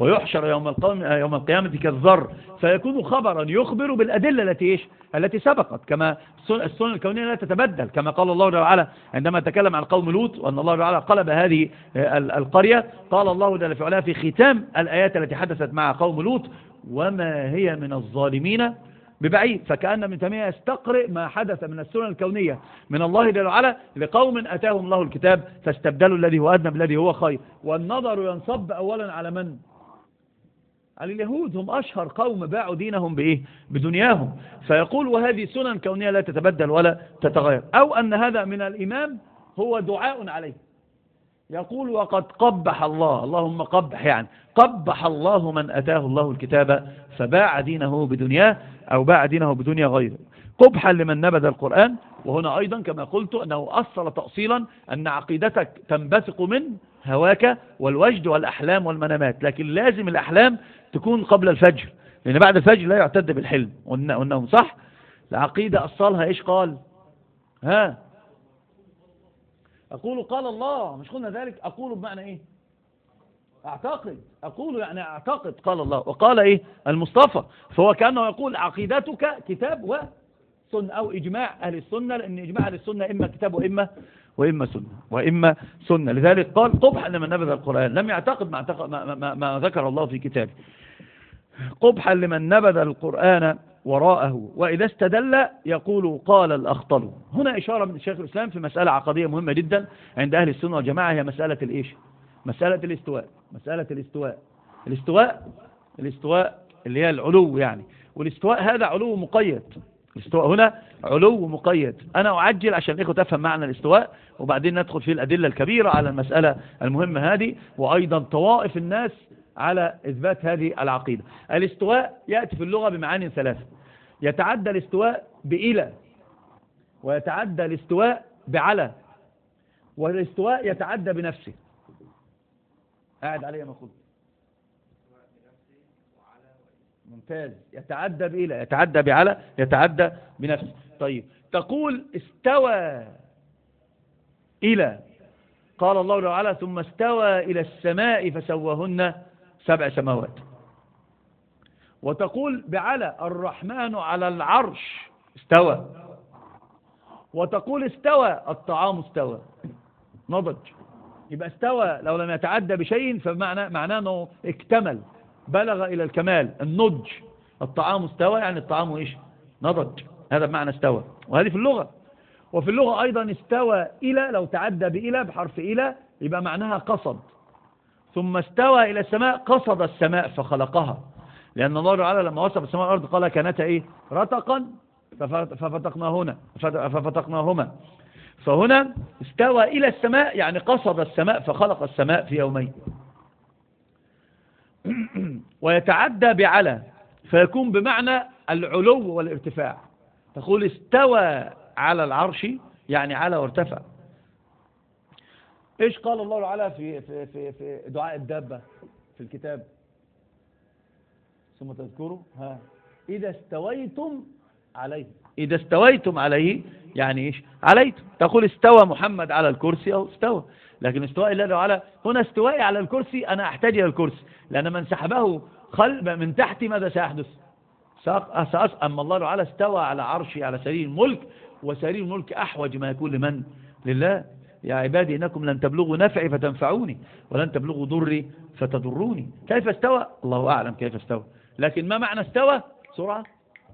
ويحشر يوم يوم القيامة كالذر فيكون خبرا يخبر بالأدلة التي إيش؟ التي سبقت. كما السنن الكونية لا تتبدل. كما قال الله تعالى عندما تكلم عن قوم لوط وأن الله تعالى قلب هذه القرية قال الله جل في في ختام الآيات التي حدثت مع قوم لوط وما هي من الظالمين ببعيد. فكأن ابن تيمية يستقرئ ما حدث من السنن الكونية من الله جل وعلا لقوم أتاهم الله الكتاب فاستبدلوا الذي هو أدنى بالذي هو خير. والنظر ينصب أولا على من؟ اليهود هم أشهر قوم باعوا دينهم بإيه؟ بدنياهم. فيقول وهذه سنن كونية لا تتبدل ولا تتغير. أو أن هذا من الإمام هو دعاء عليه. يقول وقد قبح الله اللهم قبح يعني قبح الله من أتاه الله الكتاب فباع دينه بدنياه أو باع دينه بدنيا غيره. قبحا لمن نبذ القرآن. وهنا أيضا كما قلت أنه أصل تأصيلا أن عقيدتك تنبثق من هواك والوجد والأحلام والمنامات. لكن لازم الأحلام تكون قبل الفجر لأن بعد الفجر لا يعتد بالحلم. والنوم صح؟ العقيدة أصلها إيش قال؟ ها؟ أقول قال الله. مش قلنا ذلك؟ أقول بمعنى إيه؟ أعتقد. أقول يعني أعتقد قال الله. وقال إيه؟ المصطفى. فهو كأنه يقول عقيدتك كتاب وسنة أو إجماع أهل السنة لأن إجماع أهل السنة إما كتاب وإما وإما سنة وإما سنة. لذلك قال قبح لمن نبذ القرآن لم يعتقد ما, ما, ما, ما ذكر الله في كتابه. قبحا لمن نبذ القرآن وراءه وإذا استدل يقول قال الأخطل. هنا إشارة من الشيخ الإسلام في مسألة عقدية مهمة جدا عند أهل السنة والجماعة هي مسألة الإيش؟ مسألة الاستواء. مسألة الاستواء. الاستواء الاستواء اللي هي العلو يعني. والاستواء هذا علو مقيد. الاستواء هنا علو مقيد. أنا أعجل عشان الإخوة تفهم معنى الاستواء وبعدين ندخل في الأدلة الكبيرة على المسألة المهمة هذه وأيضا طوائف الناس على إثبات هذه العقيدة. الاستواء يأتي في اللغة بمعاني ثلاثة. يتعدى الاستواء بإلى ويتعدى الاستواء بعلى والاستواء يتعدى بنفسه. قاعد عليه مخوض ممتاز. يتعدى بإلى يتعدى بعلى يتعدى بنفسه. طيب تقول استوى إلى. قال الله تعالى ثم استوى إلى السماء فسواهن. سبع سماوات. وتقول بعلى الرحمن على العرش استوى. وتقول استوى الطعام استوى. نضج. يبقى استوى لو لم يتعدى بشيء فمعنى معناه إنه اكتمل بلغ إلى الكمال النضج. الطعام استوى يعني الطعام إيش؟ نضج. هذا بمعنى استوى. وهذه في اللغة. وفي اللغة أيضا استوى إلى لو تعدى بإلى بحرف إلى يبقى معناها قصد. ثم استوى إلى السماء قصد السماء فخلقها. لأن الله تعالى لما وصف السماء والأرض قال كانتا إيه؟ رتقا ففتقناهما ففتقناهما فهنا استوى إلى السماء يعني قصد السماء فخلق السماء في يومين. ويتعدى بعلى فيكون بمعنى العلو والارتفاع. تقول استوى على العرش يعني على وارتفع. إيش قال الله تعالى في في في في دعاء الدابة في الكتاب؟ ثم تذكروا ها. إذا استويتم عليه. إذا استويتم عليه يعني إيش؟ عليتم. تقول استوى محمد على الكرسي أو استوى. لكن استواء الله تعالى. هنا استوائي على الكرسي أنا أحتاج إلى الكرسي. لأن من سحبه خلب من تحت ماذا سيحدث؟ سأس أما الله تعالى استوى على عرشي على سرير الملك. وسرير الملك أحوج ما يكون لمن؟ لله. يا عبادي إنكم لن تبلغوا نفعي فتنفعوني ولن تبلغوا ضري فتضروني. كيف استوى؟ الله أعلم كيف استوى. لكن ما معنى استوى؟ سرعة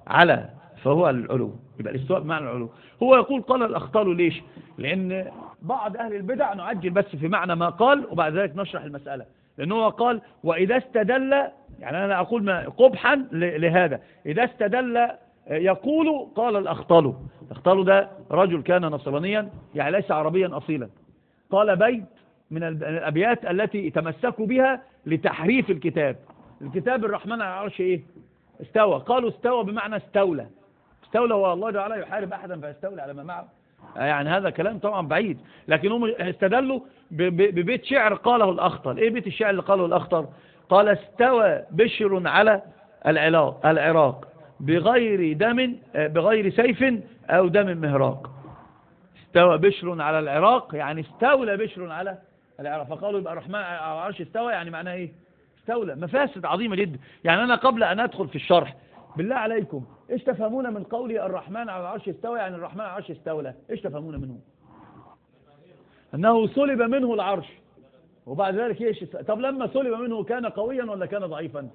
على فهو العلو. يبقى الاستواء بمعنى العلو. هو يقول قال الأخطال ليش؟ لأن بعض أهل البدع نعجل بس في معنى ما قال وبعد ذلك نشرح المسألة. لأنه قال وإذا استدل يعني أنا أقول قبحا لهذا. إذا استدل يقول قال الأخطال الأخطال ده رجل كان نصرانيا يعني ليس عربيا أصيلا. قال بيت من الأبيات التي تمسكوا بها لتحريف الكتاب. الكتاب الرحمن على العرش إيه؟ استوى. قالوا استوى بمعنى استولى. استولى هو الله تعالى يحارب احدا فيستولى على ما معه. يعني هذا كلام طبعا بعيد. لكن هم استدلوا ببيت شعر قاله الأخطر إيه بيت الشعر اللي قاله الأخطر قال استوى بشر على العراق. بغير دم بغير سيف أو دم مهراق. استوى بشر على العراق يعني استولى بشر على العراق. فقالوا يبقى الرحمن على العرش استوى يعني معناه إيه؟ استولى. مفاسد عظيمة جدا. يعني أنا قبل أن أدخل في الشرح بالله عليكم إيش تفهمون من قولي الرحمن على العرش استوى؟ يعني الرحمن على العرش استولى. إيش تفهمون منه؟ أنه سلب منه العرش. وبعد ذلك إيش؟ طب لما سلب منه كان قويا ولا كان ضعيفا؟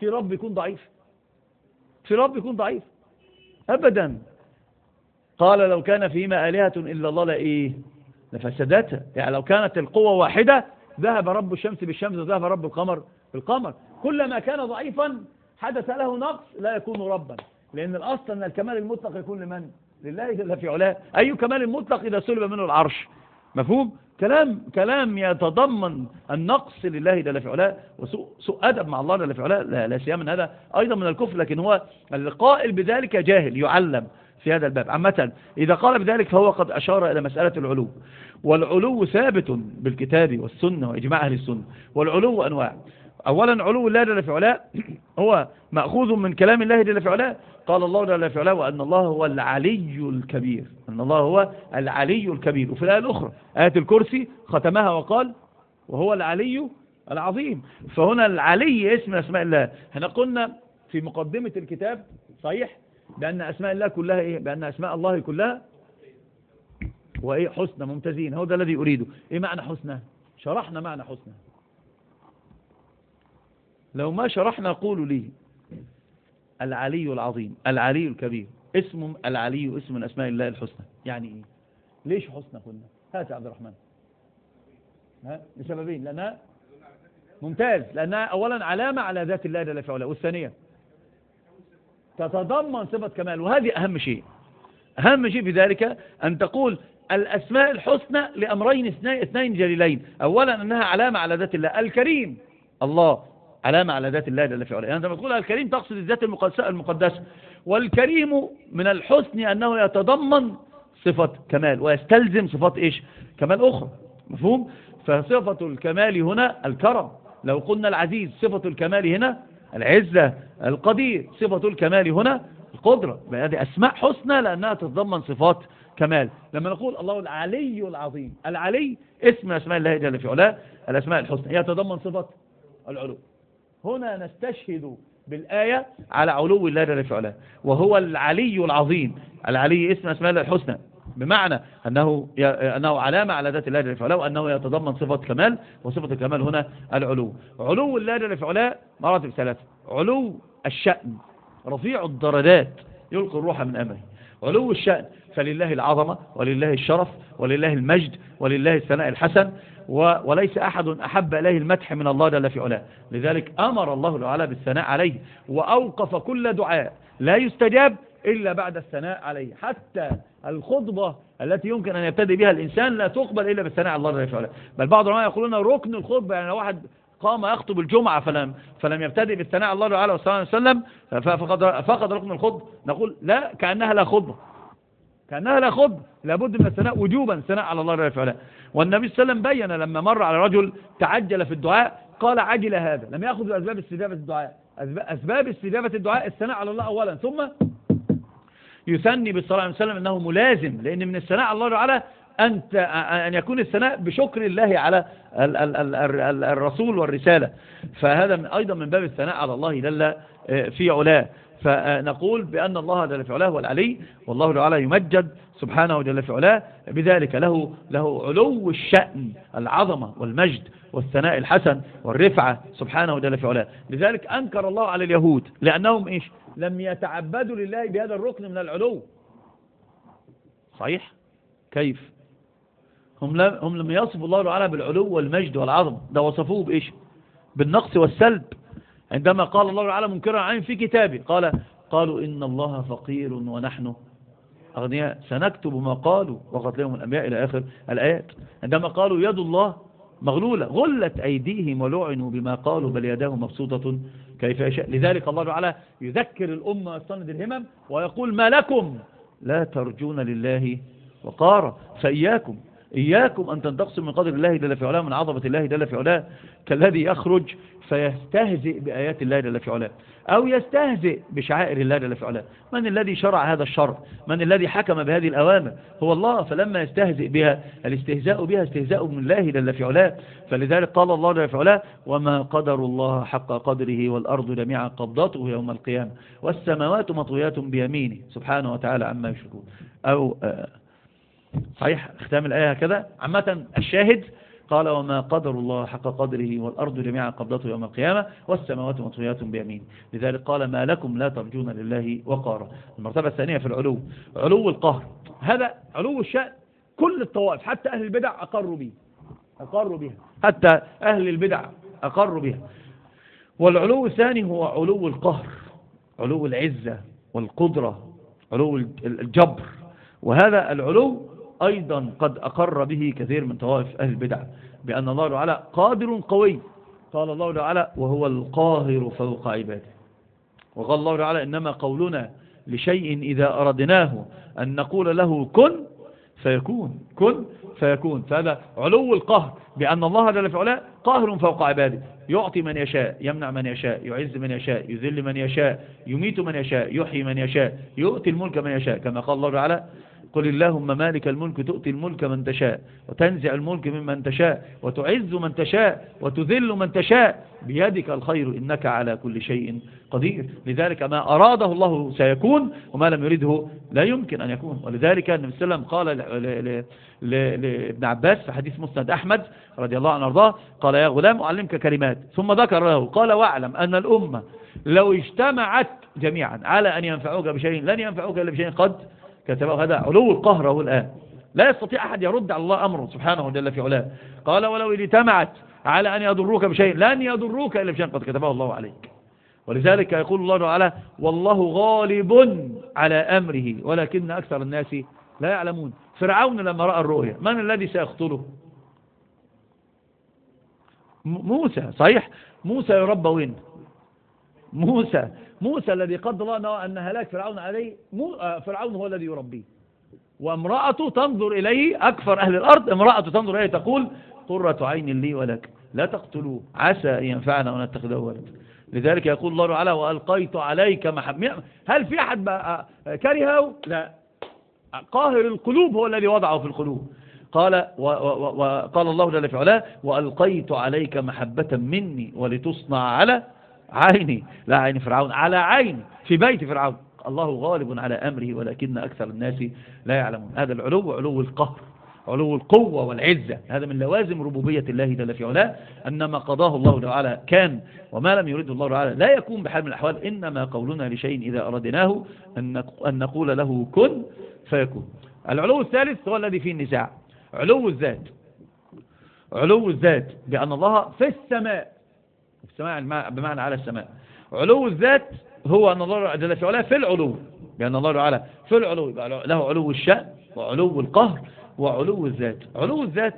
في رب يكون ضعيف. في رب يكون ضعيف. أبدا. قال لو كان فيما آلهة إلا الله لإيه؟ لفسدتها يعني لو كانت القوة واحدة ذهب رب الشمس بالشمس وذهب رب القمر بالقمر. كلما كان ضعيفا حدث له نقص لا يكون ربا. لأن الأصل أن الكمال المطلق يكون لمن؟ لله جل في علاه. أي كمال مطلق إذا سلب منه العرش. مفهوم؟ كلام كلام يتضمن النقص لله جل في علاه وسوء سوء أدب مع الله جل في علاه لا, لا سيما هذا أيضا من الكفر لكن هو القائل بذلك جاهل يعلم في هذا الباب. عامة إذا قال بذلك فهو قد أشار إلى مسألة العلو. والعلو ثابت بالكتاب والسنة وإجماع أهل السنة. والعلو أنواع. أولا علو الله جل في علاه هو مأخوذ من كلام الله جل في علاه. قال الله جل في علاه وأن الله هو العلي الكبير أن الله هو العلي الكبير. وفي الآية الأخرى آية الكرسي ختمها وقال وهو العلي العظيم فهنا العلي اسم أسماء الله. إحنا قلنا في مقدمة الكتاب صحيح بأن أسماء الله كلها إيه؟ بأن أسماء الله كلها وإيه؟ حسنى ممتازين. هو ده الذي أريده. إيه معنى حسنى؟ شرحنا معنى حسنى. لو ما شرحنا قولوا لي. العلي العظيم العلي الكبير. اسم العلي اسم من أسماء الله الحسنى. يعني إيه؟ ليش حسنى قلنا؟ هات يا عبد الرحمن. ها؟ لسببين. لأنها ممتاز. لأنها أولا علامة على ذات الله جل في والثانية تتضمن صفة كمال. وهذه أهم شيء. أهم شيء في ذلك أن تقول الأسماء الحسنى لأمرين اثنين جليلين. أولا أنها علامة على ذات الله. الكريم. الله. علامة على ذات الله جل في علاه. يعني لما تقول الكريم تقصد الذات المقدسة والكريم من الحسن أنه يتضمن صفة كمال ويستلزم صفات إيش؟ كمال أخرى. مفهوم؟ فصفة الكمال هنا الكرم. لو قلنا العزيز صفة الكمال هنا العزة القدير صفة الكمال هنا القدرة. هذه أسماء حسنى لأنها تتضمن صفات كمال. لما نقول الله العلي العظيم العلي اسم أسماء الله جل في علاه الأسماء الحسنى يتضمن صفة العلو. هنا نستشهد بالآية على علو الله جل في علاه وهو العلي العظيم. العلي اسم أسماء الله الحسنى. بمعنى أنه أنه علامة على ذات الله جل في علاه وأنه يتضمن صفة كمال وصفة الكمال هنا العلو. علو الله جل في علاه مراتب ثلاثة. علو الشأن رفيع الدرجات يلقي الروح من أمره. علو الشأن فلله العظمة ولله الشرف ولله المجد ولله الثناء الحسن وليس أحد أحب إليه المدح من الله جل في علاه. لذلك أمر الله تعالى بالثناء عليه وأوقف كل دعاء لا يستجاب إلا بعد الثناء عليه. حتى الخطبة التي يمكن أن يبتدي بها الإنسان لا تقبل إلا بالثناء على الله جل في علاه. بل بعض العلماء يقولون ركن الخطبة يعني لو واحد قام يخطب الجمعة فلم, فلم يبتدئ بالثناء على الله تعالى وسلم فقد, فقد ركن الخطبة نقول لا كأنها لا خطبة. كأنها لا خطبة لابد من الثناء وجوبا الثناء على الله جل وعلا والنبي صلى الله عليه وسلم بين لما مر على رجل تعجل في الدعاء قال عجل هذا. لم يأخذ بأسباب استجابة الدعاء. أسباب استجابة الدعاء الثناء على الله أولا ثم يثني بالصلاة عليه وسلم أنه ملازم لأن من الثناء على الله تعالى أن أن يكون الثناء بشكر الله على الرسول والرسالة. فهذا أيضا من باب الثناء على الله جل في علاه. فنقول بأن الله جل في علاه هو العلي والله تعالى يمجد سبحانه جل في علاه بذلك له له علو الشأن العظمة والمجد والثناء الحسن والرفعة سبحانه جل في علاه. لذلك أنكر الله على اليهود لأنهم إيش؟ لم يتعبدوا لله بهذا الركن من العلو. صحيح؟ كيف؟ هم لم, هم لم يصفوا الله تعالى بالعلو والمجد والعظمة ده وصفوه بإيش؟ بالنقص والسلب. عندما قال الله تعالى منكرا عليهم في كتابه قال قالوا إن الله فقير ونحن أغنياء. سنكتب ما قالوا وقتلهم الأنبياء إلى آخر الآيات. عندما قالوا يد الله مغلولة غلت أيديهم ولعنوا بما قالوا بل يداه مبسوطة كيف يشاء. لذلك الله تعالى يذكر الأمة الصند الهمم ويقول ما لكم لا ترجون لله وقارا فإياكم إياكم أن تنتقصوا من قدر الله جل في علاه من عظمة الله جل في علاه كالذي يخرج فيستهزئ بآيات الله جل في علاه أو يستهزئ بشعائر الله جل في علاه. من الذي شرع هذا الشرع من الذي حكم بهذه الأوامر؟ هو الله فلما يستهزئ بها الاستهزاء بها استهزاء من الله جل في علاه. فلذلك قال الله جل في علاه وما قدر الله حق قدره والأرض جميعا قبضته يوم القيامة والسماوات مطويات بيمينه سبحانه وتعالى عما يشركون. أو آه صحيح؟ اختام الآية هكذا. عامة الشاهد قال وما قدر الله حق قدره والأرض جميعا قبضته يوم القيامة والسماوات مطويات بيمين. لذلك قال ما لكم لا ترجون لله وقارا. المرتبة الثانية في العلو علو القهر. هذا علو الشأن. كل الطوائف حتى أهل البدع أقروا به. أقروا بها. حتى أهل البدع أقروا بها. والعلو الثاني هو علو القهر علو العزة والقدرة علو الجبر. وهذا العلو أيضا قد أقر به كثير من طوائف أهل البدع بأن الله تعالى قادر قوي. قال الله تعالى وهو القاهر فوق عباده. وقال الله تعالى إنما قولنا لشيء إذا أردناه أن نقول له كن فيكون كن فيكون. فهذا علو القهر بأن الله جل في علاه قاهر فوق عباده. يعطي من يشاء يمنع من يشاء يعز من يشاء يذل من يشاء يميت من يشاء يحيي من يشاء يؤتي الملك من يشاء كما قال الله تعالى قل اللهم مالك الملك تؤتي الملك من تشاء وتنزع الملك ممن تشاء وتعز من تشاء وتذل من تشاء بيدك الخير إنك على كل شيء قدير لذلك ما أراده الله سيكون وما لم يريده لا يمكن أن يكون ولذلك النبي صلى الله عليه وسلم قال لابن عباس في حديث مسند أحمد رضي الله عنه وارضاه قال يا غلام أعلمك كلمات. ثم ذكر له قال واعلم أن الأمة لو اجتمعت جميعا على أن ينفعوك بشيء لن ينفعوك إلا بشيء قد كتبه. هذا علو القهر هو الآن. لا يستطيع أحد يرد على الله أمره سبحانه جل في علاه. قال ولو اجتمعت على أن يضروك بشيء لن يضروك إلا بشيء قد كتبه الله عليك. ولذلك يقول الله تعالى والله غالب على أمره ولكن أكثر الناس لا يعلمون. فرعون لما رأى الرؤيا من الذي سيقتله؟ موسى. صحيح؟ موسى يربى وين؟ موسى. موسى الذي قدر الله أن هلاك فرعون عليه فرعون هو الذي يربيه. وامرأته تنظر إليه أكثر أهل الأرض امرأته تنظر إليه تقول قرة عين لي ولك لا تقتلوه عسى أن ينفعنا ونتخذه ولد. لذلك يقول الله تعالى وألقيت عليك محب هل في أحد بقى كرهه لا. قاهر القلوب هو الذي وضعه في القلوب. قال وقال الله جل في علاه وألقيت عليك محبة مني ولتصنع على عيني لا عين فرعون على عيني في بيت فرعون. الله غالب على أمره ولكن أكثر الناس لا يعلمون. هذا العلو علو القهر علو القوة والعزة. هذا من لوازم ربوبية الله جل في علاه أن ما قضاه الله تعالى كان وما لم يرده الله تعالى لا يكون بحال من الأحوال. إنما قولنا لشيء إذا أردناه أن نقول له كن فيكون. العلو الثالث هو الذي فيه النزاع. علو الذات. علو الذات بأن الله في السماء. السماء بمعنى على السماء. علو الذات هو أن الله جل في علاه في العلو. بأن الله تعالى في العلو. له علو الشأن وعلو القهر وعلو الذات. علو الذات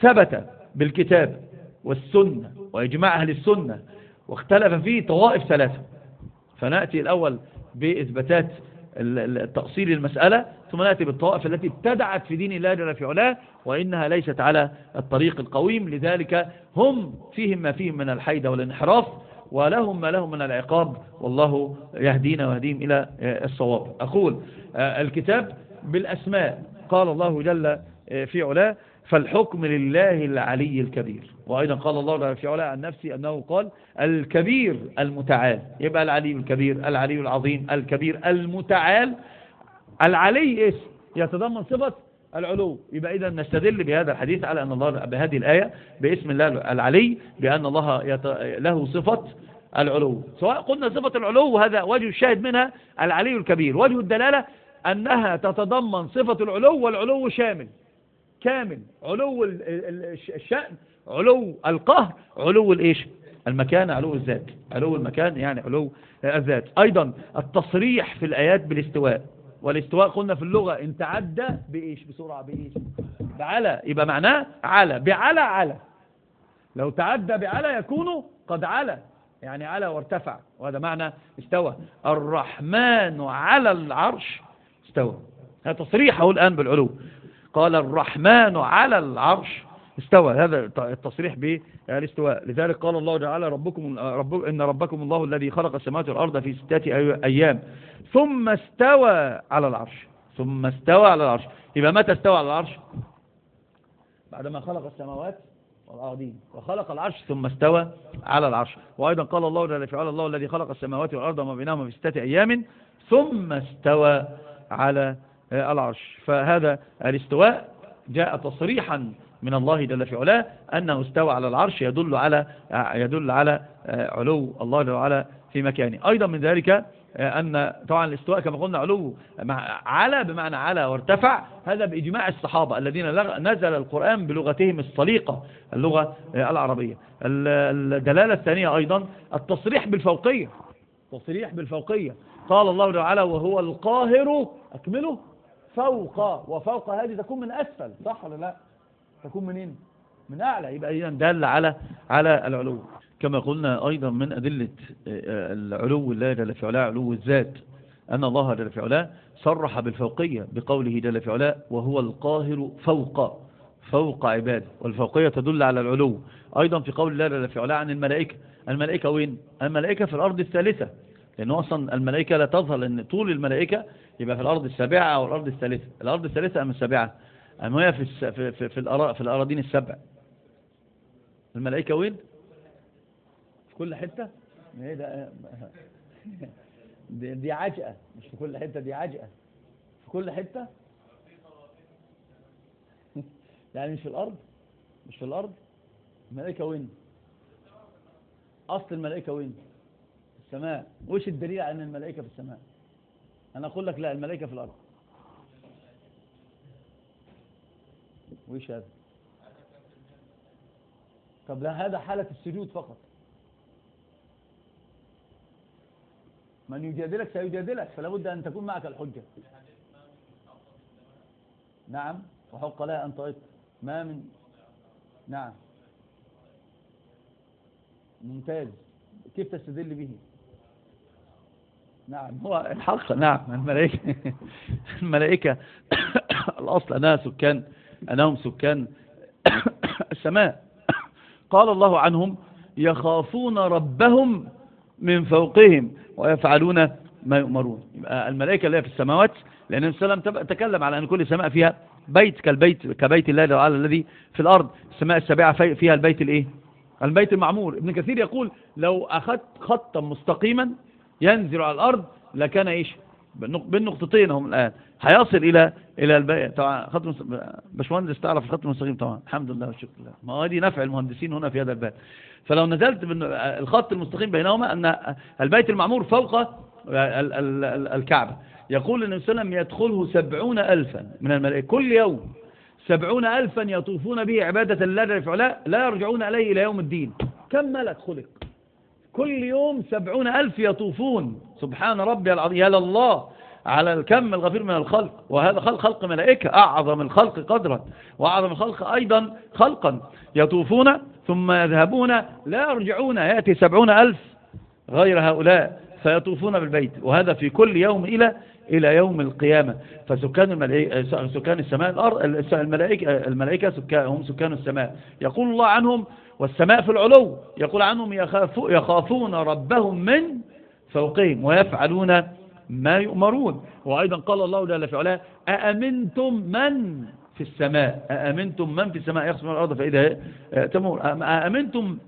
ثبت بالكتاب والسنة وإجماع أهل السنة واختلف فيه طوائف ثلاثة. فنأتي الأول بإثباتات تأصيل المسألة ثم نأتي بالطوائف التي ابتدعت في دين الله جل في علاه وإنها ليست على الطريق القويم. لذلك هم فيهم ما فيهم من الحيدة والانحراف ولهم ما لهم من العقاب. والله يهدينا ويهديهم إلى الصواب. أقول الكتاب بالأسماء قال الله جل في علاه فالحكم لله العلي الكبير. وأيضا قال الله في علاه عن نفسه أنه قال الكبير المتعال. يبقى العلي الكبير العلي العظيم الكبير المتعال. العلي اسم يتضمن صفة العلو. يبقى إذا نستدل بهذا الحديث على أن الله بهذه الآية باسم الله العلي بأن الله. له صفة العلو. سواء قلنا صفة العلو هذا وجه الشاهد منها العلي الكبير. وجه الدلالة أنها تتضمن صفة العلو والعلو شامل. كامل علو الشأن علو القهر علو الإيش؟ المكان علو الذات. علو المكان يعني علو الذات. أيضا التصريح في الآيات بالاستواء. والاستواء قلنا في اللغة إن تعدى بإيش؟ بسرعة بإيش؟ بعلى. يبقى معناه على. بعلى على. لو تعدى بعلى يكون قد على. يعني على وارتفع. وهذا معنى استوى. الرحمن على العرش استوى. هذا تصريح هو الآن بالعلو. قال الرحمن على العرش. استوى هذا التصريح بالاستواء لذلك قال الله تعالى ربكم رب إن ربكم الله الذي خلق السماوات والأرض في ستة أيام. ثم استوى على العرش. ثم استوى على العرش. يبقى متى استوى على العرش؟ بعدما خلق السماوات والأرضين. وخلق العرش ثم استوى على العرش. وأيضا قال الله جل في الله الذي خلق السماوات والأرض وما بينهما في ستة أيام. ثم استوى على العرش. فهذا الاستواء جاء تصريحا من الله جل في علاه أنه استوى على العرش يدل على يدل على علو الله جل وعلا في مكانه. أيضا من ذلك أن طبعا الاستواء كما قلنا علو على بمعنى على وارتفع هذا بإجماع الصحابة الذين نزل القرآن بلغتهم الصليقة اللغة العربية. الدلالة الثانية أيضا التصريح بالفوقية. تصريح بالفوقية. قال الله تعالى وهو القاهر أكمله. فوق وفوق هذه تكون من أسفل صح ولا لا؟ تكون منين؟ من أعلى يبقى إذا دل على على العلو. كما قلنا أيضا من أدلة العلو الله جل في علاه علو الذات أن الله جل في علاه صرح بالفوقية بقوله جل في علاه وهو القاهر فوق فوق عباده والفوقية تدل على العلو. أيضا في قول الله جل في علاه عن الملائكة. الملائكة وين؟ الملائكة في الأرض الثالثة. لأنه أصلا الملائكة لا تظهر لأن طول الملائكة يبقى في الأرض السابعة أو الأرض الثالثة. الأرض الثالثة أم السابعة؟ أم هي في في في, في, الأرا في الأراضين السبع. الملائكة وين؟ في كل حتة؟ إيه ده دي, دي عجقة مش في كل حتة دي عجقة. في كل حتة؟ يعني مش في الأرض؟ مش في الأرض؟ الملائكة وين؟ أصل الملائكة وين؟ السماء. وش الدليل على أن الملائكة في السماء؟ أنا أقول لك لا الملائكة في الأرض. وإيش هذا؟ طب لا هذا حالة السجود فقط. من يجادلك سيجادلك فلا بد أن تكون معك الحجة. نعم وحق لها أن طائف ما من نعم. ممتاز. كيف تستدل به؟ نعم هو الحق نعم الملائكة الملائكة الأصل أنها سكان أنهم سكان السماء. قال الله عنهم يخافون ربهم من فوقهم ويفعلون ما يؤمرون. يبقى الملائكة اللي في السماوات لأن النبي صلى تكلم على أن كل سماء فيها بيت كالبيت كبيت الله تعالى الذي في الأرض. السماء السابعة في- فيها البيت الإيه؟ البيت المعمور. ابن كثير يقول لو أخذت خطا مستقيما ينزل على الأرض لكان إيش؟ بالنق- بالنقطتين هم الآن. هيصل إلى إلى البيت طبعا خط. باشمهندس تعرف الخط المستقيم طبعا. الحمد لله والشكر لله. ما هو دي نفع المهندسين هنا في هذا الباب فلو نزلت الخط المستقيم بينهما أن البيت المعمور فوق ال- ال- ال- الكعبة. يقول النبي صلى الله عليه وسلم يدخله سبعون ألفا من الملائكة. كل يوم سبعون ألفا يطوفون به عبادة الله لا يرجعون إليه إلى يوم الدين. كم ملك خلق؟ كل يوم سبعون ألف يطوفون. سبحان ربي العظيم. يا لله. على الكم الغفير من الخلق. وهذا خلق, خلق ملائكة. أعظم الخلق قدرا. وأعظم الخلق أيضا خلقا. يطوفون ثم يذهبون. لا يرجعون. يأتي سبعون ألف غير هؤلاء. فيطوفون بالبيت. وهذا في كل يوم إلى إلى يوم القيامة. فسكان الملائكة سكان السماء الأرض الملائكة الملائكة هم سكان السماء. يقول الله عنهم والسماء في العلو. يقول عنهم يخافو يخافون ربهم من فوقهم ويفعلون ما يؤمرون. وأيضا قال الله جل في علاه أأمنتم من في السماء؟ أأمنتم من في السماء؟ يخسف الأرض فإذا تمور. أأمنتم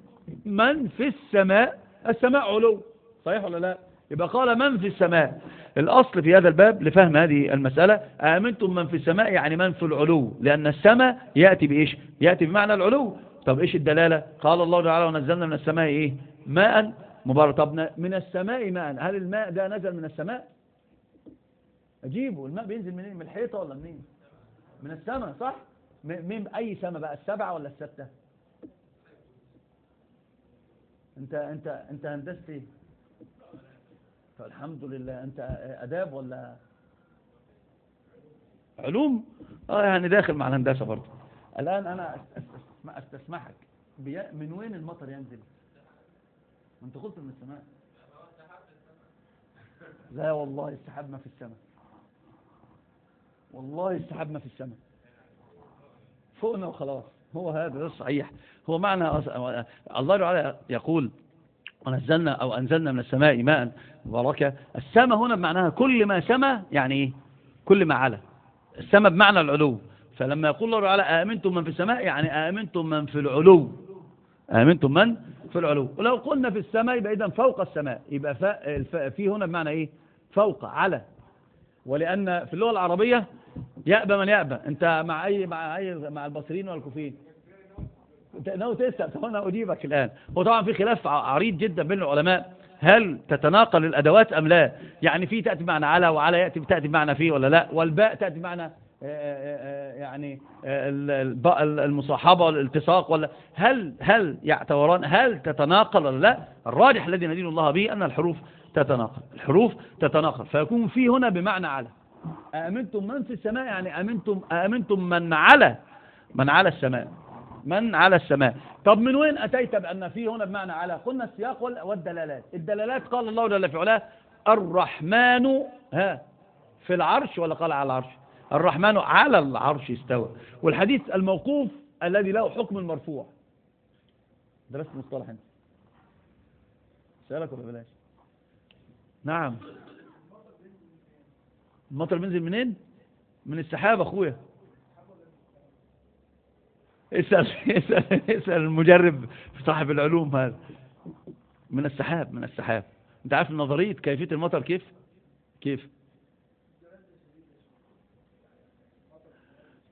من في السماء؟ السماء علو. صحيح ولا لا؟ يبقى قال من في السماء. الأصل في هذا الباب لفهم هذه المسألة أأمنتم من في السماء؟ يعني من في العلو. لأن السماء يأتي بإيش؟ يأتي بمعنى العلو. طب إيش الدلالة؟ قال الله تعالى ونزلنا من السماء إيه؟ ماء. مبارك. طب من السماء ماء. هل الماء ده نزل من السماء؟ أجيبه الماء بينزل منين؟ من الحيطة ولا منين؟ من السماء صح؟ من أي سماء بقى؟ السبعة ولا الستة؟ أنت أنت أنت هندسة إيه؟ فالحمد لله. أنت آداب ولا علوم؟ آه يعني داخل مع الهندسة برضه. الآن أنا استسمح استسمحك من وين المطر ينزل؟ انت قلت من السماء؟ لا والله السحاب ما في السماء. والله السحاب ما في السماء. فوقنا وخلاص. هو هذا ده صحيح. هو معنى الله تعالى يقول ونزلنا أو أنزلنا من السماء ماء مباركة السماء هنا بمعناها كل ما سما يعني إيه؟ كل ما على السماء بمعنى العلو. فلما يقول الله تعالى آمنتم من في السماء يعني آمنتم من في العلو. آمنتم من في العلو. ولو قلنا في السماء يبقى إذا فوق السماء. يبقى في هنا بمعنى إيه؟ فوق على. ولأن في اللغة العربية يأبى من يأبى. أنت مع أي مع أي مع البصريين والكوفيين ناوي تسأل. طب أنا أجيبك الآن. هو طبعا في خلاف عريض جدا بين العلماء. هل تتناقل الأدوات أم لا؟ يعني في تأتي بمعنى على وعلى يأتي تأتي بمعنى في ولا لا؟ والباء تأتي بمعنى يعني المصاحبة والالتصاق ولا هل هل يعتبران هل تتناقل ولا لا؟ الراجح الذي ندين الله به أن الحروف تتناقل. الحروف تتناقل. فيكون في هنا بمعنى على. أأمنتم من في السماء؟ يعني أمنتم أأمنتم من على من على السماء. من على السماء. طب من وين أتيت بأن في هنا بمعنى على؟ قلنا السياق والدلالات. الدلالات قال الله جل في علاه الرحمن ها في العرش ولا قال على العرش؟ الرحمن على العرش استوى. والحديث الموقوف الذي له حكم المرفوع درست مصطلح أنت. سألك ولا بلاش؟ نعم. المطر بينزل منين؟ من السحاب أخويا. اسأل, اسأل, اسأل المجرب صاحب العلوم هذا. من السحاب من السحاب. أنت عارف نظرية كيفية المطر كيف؟ كيف؟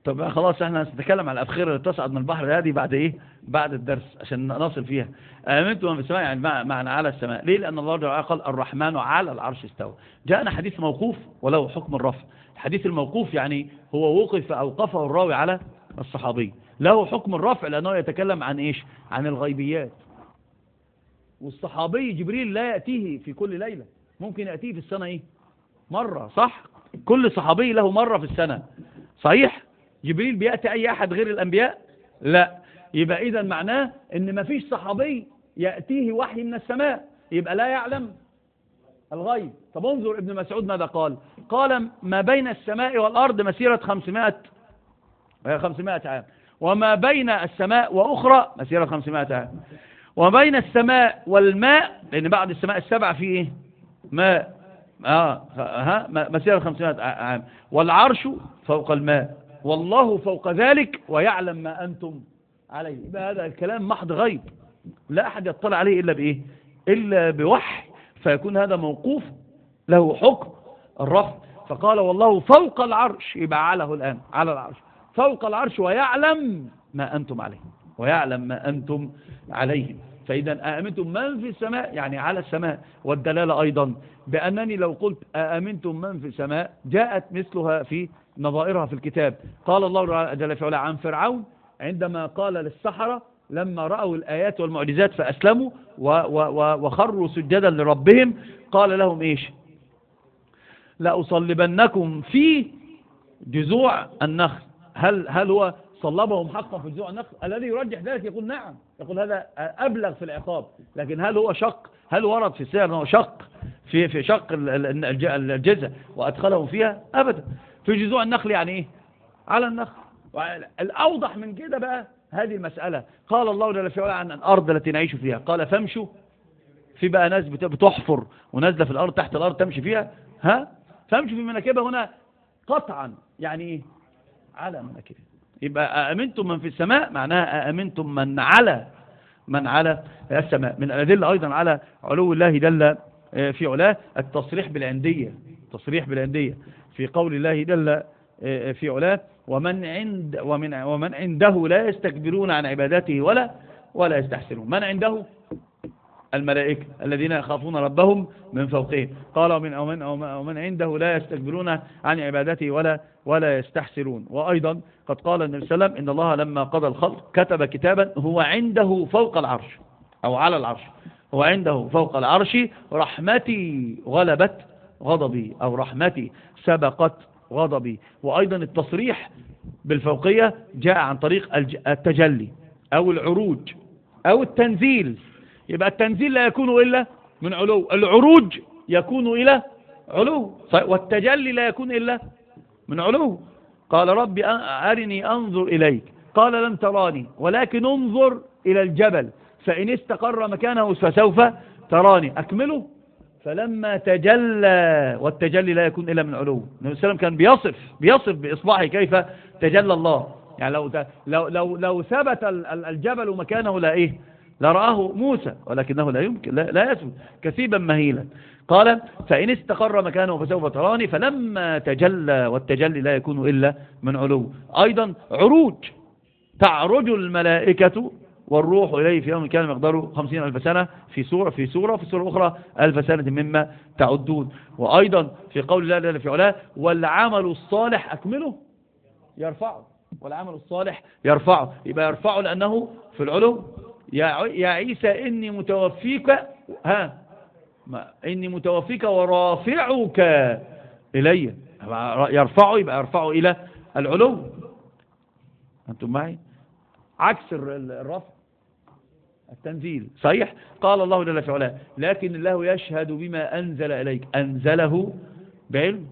طب خلاص إحنا نتكلم على الأبخرة اللي تصعد من البحر هذه بعد إيه؟ بعد الدرس عشان نصل فيها. آمنتم في السماء يعني معنى على السماء ليه؟ لأن الله تعالى قال الرحمن على العرش استوى. جاءنا حديث موقوف وله حكم الرفع. الحديث الموقوف يعني هو وقف أوقفه الراوي على الصحابي. له حكم الرفع لأنه يتكلم عن إيش؟ عن الغيبيات. والصحابي جبريل لا يأتيه في كل ليلة. ممكن يأتيه في السنة إيه؟ مرة صح؟ كل صحابي له مرة في السنة. صحيح؟ جبريل بيأتي أي أحد غير الأنبياء؟ لا. يبقى إذا معناه إن ما فيش صحابي يأتيه وحي من السماء. يبقى لا يعلم الغيب. طب انظر ابن مسعود ماذا قال. قال ما بين السماء والأرض مسيرة 500 500 عام. وما بين السماء وأخرى مسيرة 500 عام. وبين السماء والماء لأن بعد السماء السبع فيه إيه؟ ماء. آه ها مسيرة 500 عام. والعرش فوق الماء. والله فوق ذلك ويعلم ما أنتم عليه. يبقى هذا الكلام محض غيب. لا أحد يطلع عليه إلا بإيه؟ إلا بوحي. فيكون هذا موقوف له حكم الرفض. فقال والله فوق العرش. يبقى عله الآن. على العرش. فوق العرش ويعلم ما أنتم عليه. ويعلم ما أنتم عليه. فإذا أأمنتم من في السماء؟ يعني على السماء. والدلالة أيضا بأنني لو قلت أأمنتم من في السماء جاءت مثلها في نظائرها في الكتاب. قال الله جل في علا عن فرعون عندما قال للسحرة لما رأوا الآيات والمعجزات فأسلموا وخروا سجدا لربهم قال لهم إيش؟ لأصلبنكم في جذوع النخل. هل, هل هو صلبهم حقا في جذوع النخل؟ الذي يرجح ذلك؟ يقول نعم. يقول هذا أبلغ في العقاب. لكن هل هو شق؟ هل ورد في السير أنه شق؟ في في شق الجزء وأدخلهم فيها؟ أبدا. في جذوع النخل يعني إيه؟ على النخل. الأوضح من كده بقى هذه المسألة. قال الله جل في عن الأرض التي نعيش فيها. قال فامشوا في بقى ناس بتحفر ونازلة في الأرض تحت الأرض تمشي فيها. ها؟ فامشوا في مناكبها هنا قطعا. يعني إيه؟ على مناكبها. يبقى أأمنتم من في السماء معناها أأمنتم من على من على السماء. من الأدلة أيضا على علو الله جل في علاه التصريح بالعندية. التصريح بالعندية. في قول الله جل في علاه ومن عند ومن ومن عنده لا يستكبرون عن عبادته ولا ولا يستحسنون. من عنده؟ الملائكة الذين يخافون ربهم من فوقهم. قال ومن ومن ومن عنده لا يستكبرون عن عبادته ولا ولا يستحسرون وأيضا قد قال النبي صلى الله عليه وسلم إن الله لما قضى الخلق كتب كتابا هو عنده فوق العرش أو على العرش هو عنده فوق العرش رحمتي غلبت غضبي أو رحمتي سبقت غضبي. وأيضا التصريح بالفوقية جاء عن طريق التجلي أو العروج أو التنزيل. يبقى التنزيل لا يكون إلا من علو العروج يكون إلى علو. والتجلي لا يكون إلا من علو. قال ربي أرني أنظر إليك. قال لن تراني ولكن انظر إلى الجبل. فإن استقر مكانه فسوف تراني. أكمله؟ فلما تجلى والتجلي لا يكون إلا من علو. النبي صلى الله عليه وسلم كان بيصف بيصف بإصبعه كيف تجلى الله. يعني لو لو لو, لو ثبت الجبل مكانه لا إيه؟ لرآه موسى ولكنه لا يمكن لا, لا يثبت كثيبا مهيلا. قال فإن استقر مكانه فسوف تراني. فلما تجلى والتجلي لا يكون إلا من علو. أيضا عروج تعرج الملائكة والروح إليه في يوم كان مقداره خمسين ألف سنة في سورة في سورة في سورة أخرى ألف سنة مما تعدون. وأيضا في قول الله جل في علاه والعمل الصالح أكمله يرفعه. والعمل الصالح يرفعه. يبقى يرفعه لأنه في العلو. يا عيسى إني متوفيك ها؟ ما إني متوفيك ورافعك إلي. يرفعه يبقى يرفعه إلى العلو. أنتم معي؟ عكس الرفع. التنزيل. صحيح؟ قال الله جل في علاه لكن الله يشهد بما أنزل إليك. أنزله بعلم.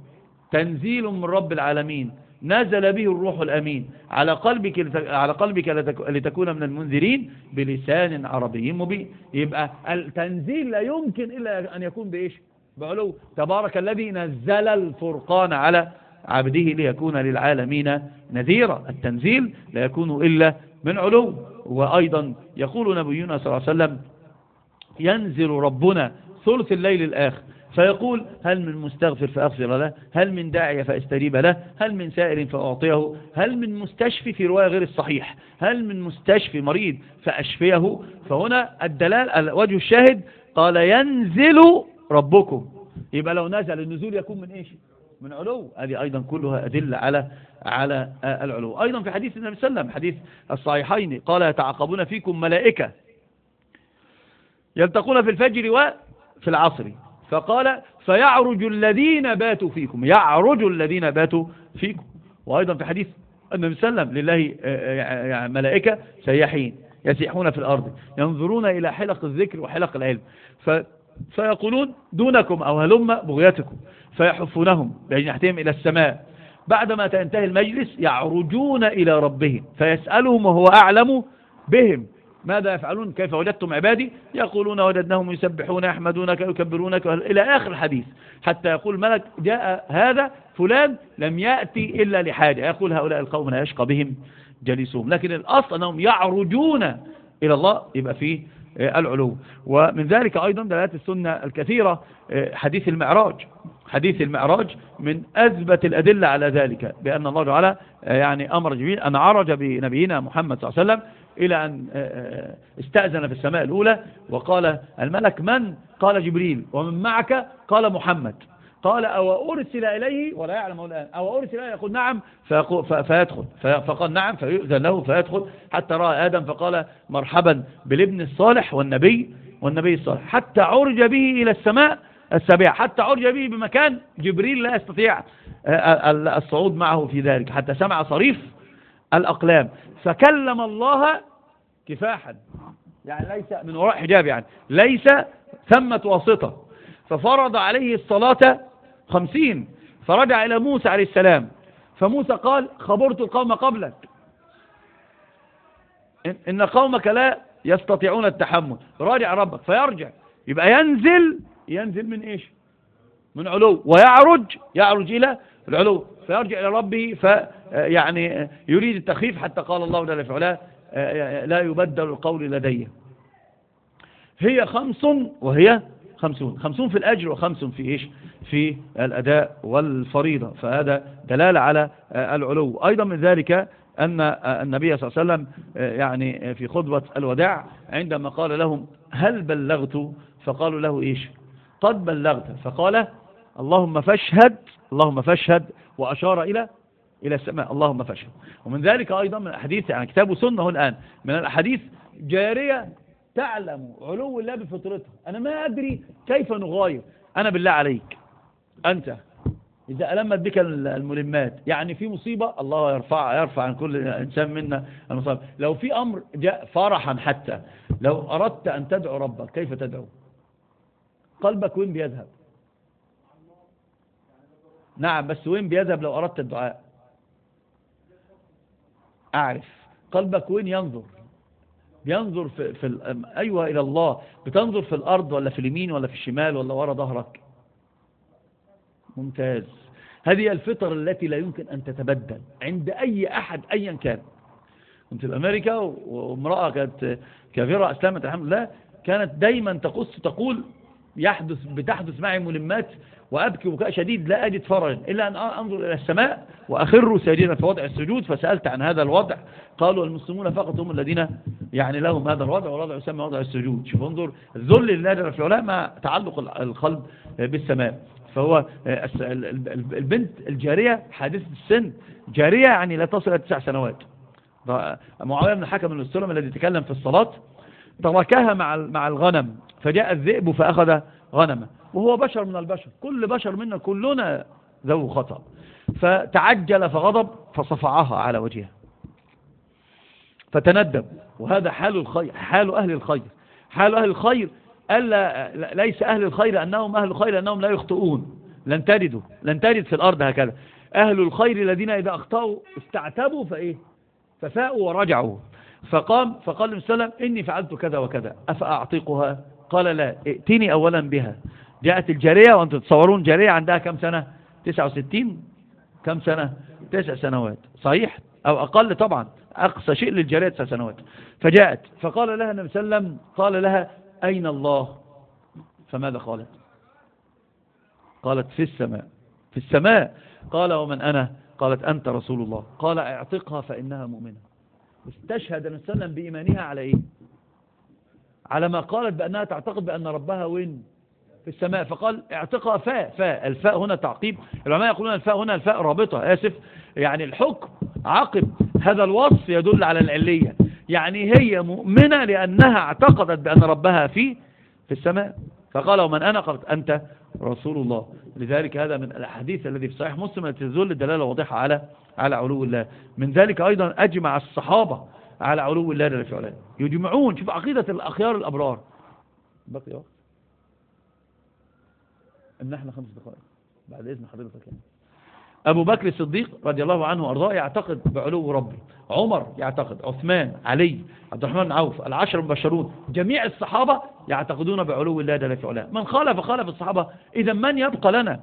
تنزيل من رب العالمين. نزل به الروح الأمين. على قلبك على قلبك لتكون من المنذرين بلسان عربي مبين. يبقى التنزيل لا يمكن إلا أن يكون بإيش؟ بعلو. تبارك الذي نزل الفرقان على عبده ليكون للعالمين نذيرا. التنزيل لا يكون إلا من علو. وأيضا يقول نبينا صلى الله عليه وسلم ينزل ربنا ثلث الليل الآخر. فيقول هل من مستغفر فأغفر له؟ هل من داعي فأستريب له؟ هل من سائر فأعطيه؟ هل من مستشفي في رواية غير الصحيح؟ هل من مستشفي مريض فأشفيه؟ فهنا الدلال وجه الشاهد قال ينزل ربكم. يبقى لو نزل النزول يكون من إيش؟ من علو. هذه أيضا كلها أدلة على على العلو. أيضا في حديث النبي صلى الله عليه وسلم حديث الصحيحين قال يتعاقبون فيكم ملائكة يلتقون في الفجر وفي العصر. فقال فيعرج الذين باتوا فيكم يعرج الذين باتوا فيكم. وأيضا في حديث النبي صلى الله عليه وسلم لله يعني ملائكة سياحين يسيحون في الأرض ينظرون إلى حلق الذكر وحلق العلم. فيقولون دونكم أو هلم بغيتكم فيحفونهم بأجنحتهم إلى السماء. بعدما تنتهي المجلس يعرجون إلى ربهم فيسألهم وهو أعلم بهم. ماذا يفعلون؟ كيف وجدتم عبادي؟ يقولون وجدناهم يسبحون يحمدونك يكبرونك إلى آخر الحديث. حتى يقول ملك جاء هذا فلان لم يأتي إلا لحاجة. يقول هؤلاء القوم لا يشقى بهم جليسهم. لكن الأصل أنهم يعرجون إلى الله يبقى فيه العلو ومن ذلك أيضا دلالات السنة الكثيرة آه، حديث المعراج حديث المعراج من أثبت الأدلة على ذلك بأن الله تعالى آه، يعني أمر جبريل أن عرج بنبينا محمد صلى الله عليه وسلم إلى أن استأذن في السماء الأولى وقال الملك من؟ قال جبريل ومن معك؟ قال محمد قال أو أرسل إليه ولا يعلم الآن أو أرسل إليه يقول نعم فيدخل فقال نعم فيؤذن له فيدخل حتى رأى آدم فقال مرحبا بالابن الصالح والنبي والنبي الصالح حتى عرج به إلى السماء السابعة حتى عرج به بمكان جبريل لا يستطيع الصعود معه في ذلك حتى سمع صريف الأقلام. فكلم الله كفاحا يعني ليس من وراء حجاب يعني ليس ثمة واسطة. ففرض عليه الصلاة خمسين. فرجع إلى موسى عليه السلام. فموسى قال خبرت القوم قبلك. إن قومك لا يستطيعون التحمل. راجع ربك. فيرجع. يبقى ينزل. ينزل من إيش؟ من علو. ويعرج. يعرج إلى العلو. فيرجع إلى ربه. فيعني يريد التخفيف حتى قال الله جل وعلا لا يبدل القول لدي. هي خمس وهي خمسون. خمسون في الأجر وخمس في إيش؟ في الأداء والفريضة. فهذا دلالة على العلو. أيضا من ذلك أن النبي صلى الله عليه وسلم يعني في خطبة الوداع عندما قال لهم هل بلغت؟ فقالوا له إيش؟ قد بلغت. فقال اللهم فاشهد اللهم فاشهد وأشار إلى إلى السماء. اللهم فاشهد. ومن ذلك أيضا من الأحاديث يعني كتاب سنة الآن من الأحاديث جارية تعلم علو الله بفطرتها أنا ما أدري كيف نغاير. أنا بالله عليك. أنت. إذا ألمت بك الملمات. يعني في مصيبة الله يرفع يرفع عن كل إنسان منا المصاب لو في أمر جاء فرحا حتى لو أردت أن تدعو ربك كيف تدعو؟ قلبك وين بيذهب؟ نعم بس وين بيذهب لو أردت الدعاء؟ أعرف. قلبك وين ينظر؟ بينظر في, في أيوة إلى الله. بتنظر في الأرض ولا في اليمين ولا في الشمال ولا ورا ظهرك. ممتاز. هذه الفطر التي لا يمكن أن تتبدل عند أي أحد أيا كان. كنت في أمريكا وامرأة كانت كافرة أسلمت الحمد لله. كانت دايما تقص تقول يحدث بتحدث معي ملمات وأبكي بكاء شديد لا أجد فرجا إلا أن أنظر إلى السماء وأخر ساجدا في وضع السجود فسألت عن هذا الوضع. قالوا المسلمون فقط هم الذين يعني لهم هذا الوضع والوضع يسمى وضع السجود. شوف انظر الذل جل في مع تعلق القلب بالسماء. فهو البنت الجارية حادثة السن. جارية يعني لا تصل إلى تسع سنوات. معاوية بن الحكم بن السلم الذي تكلم في الصلاة تركها مع مع الغنم فجاء الذئب فأخذ غنمه. وهو بشر من البشر. كل بشر منا كلنا ذو خطأ. فتعجل فغضب فصفعها على وجهها فتندب وهذا حال الخير حال أهل الخير. حال أهل الخير ألا ليس أهل الخير أنهم أهل الخير أنهم لا يخطئون. لن تجدوا لن تجد في الأرض هكذا. أهل الخير الذين إذا أخطأوا استعتبوا فإيه؟ ففاءوا ورجعوا. فقام فقال عليه وسلم إني فعلت كذا وكذا أفأعطيقها؟ قال لا ائتني أولا بها. جاءت الجارية وأنتم تتصورون جارية عندها كم سنة؟ 69 كم سنة؟ تسع سنوات. صحيح؟ أو أقل طبعا. أقصى شيء للجارية تسع سنوات. فجاءت. فقال لها النبي صلى الله عليه وسلم قال لها أين الله؟ فماذا قالت؟ قالت في السماء. في السماء؟ قال ومن أنا؟ قالت أنت رسول الله. قال أعتقها فإنها مؤمنة. استشهد النبي صلى الله عليه وسلم بإيمانها على إيه؟ على ما قالت بأنها تعتقد بأن ربها وين؟ في السماء. فقال اعتقها فاء. فاء. الفاء هنا تعقيب. العلماء يقولون الفاء هنا الفاء رابطة. آسف. يعني الحكم عقب هذا الوصف يدل على العلية. يعني هي مؤمنة لأنها اعتقدت بأن ربها في في السماء. فقال ومن أنا؟ قالت أنت رسول الله. لذلك هذا من الأحاديث الذي في صحيح مسلم تدل الدلالة واضحة على على علو الله. من ذلك أيضا أجمع الصحابة على علو الله علاه يجمعون. شوف عقيدة الأخيار الأبرار. بقي إن إحنا خمس دقائق. بعد إذن حضرتك يعني. أبو بكر الصديق رضي الله عنه وأرضاه يعتقد بعلو ربه عمر يعتقد عثمان علي عبد الرحمن عوف العشر المبشرون جميع الصحابة يعتقدون بعلو الله جل في علاه. من خالف خالف الصحابة. إذا من يبقى لنا؟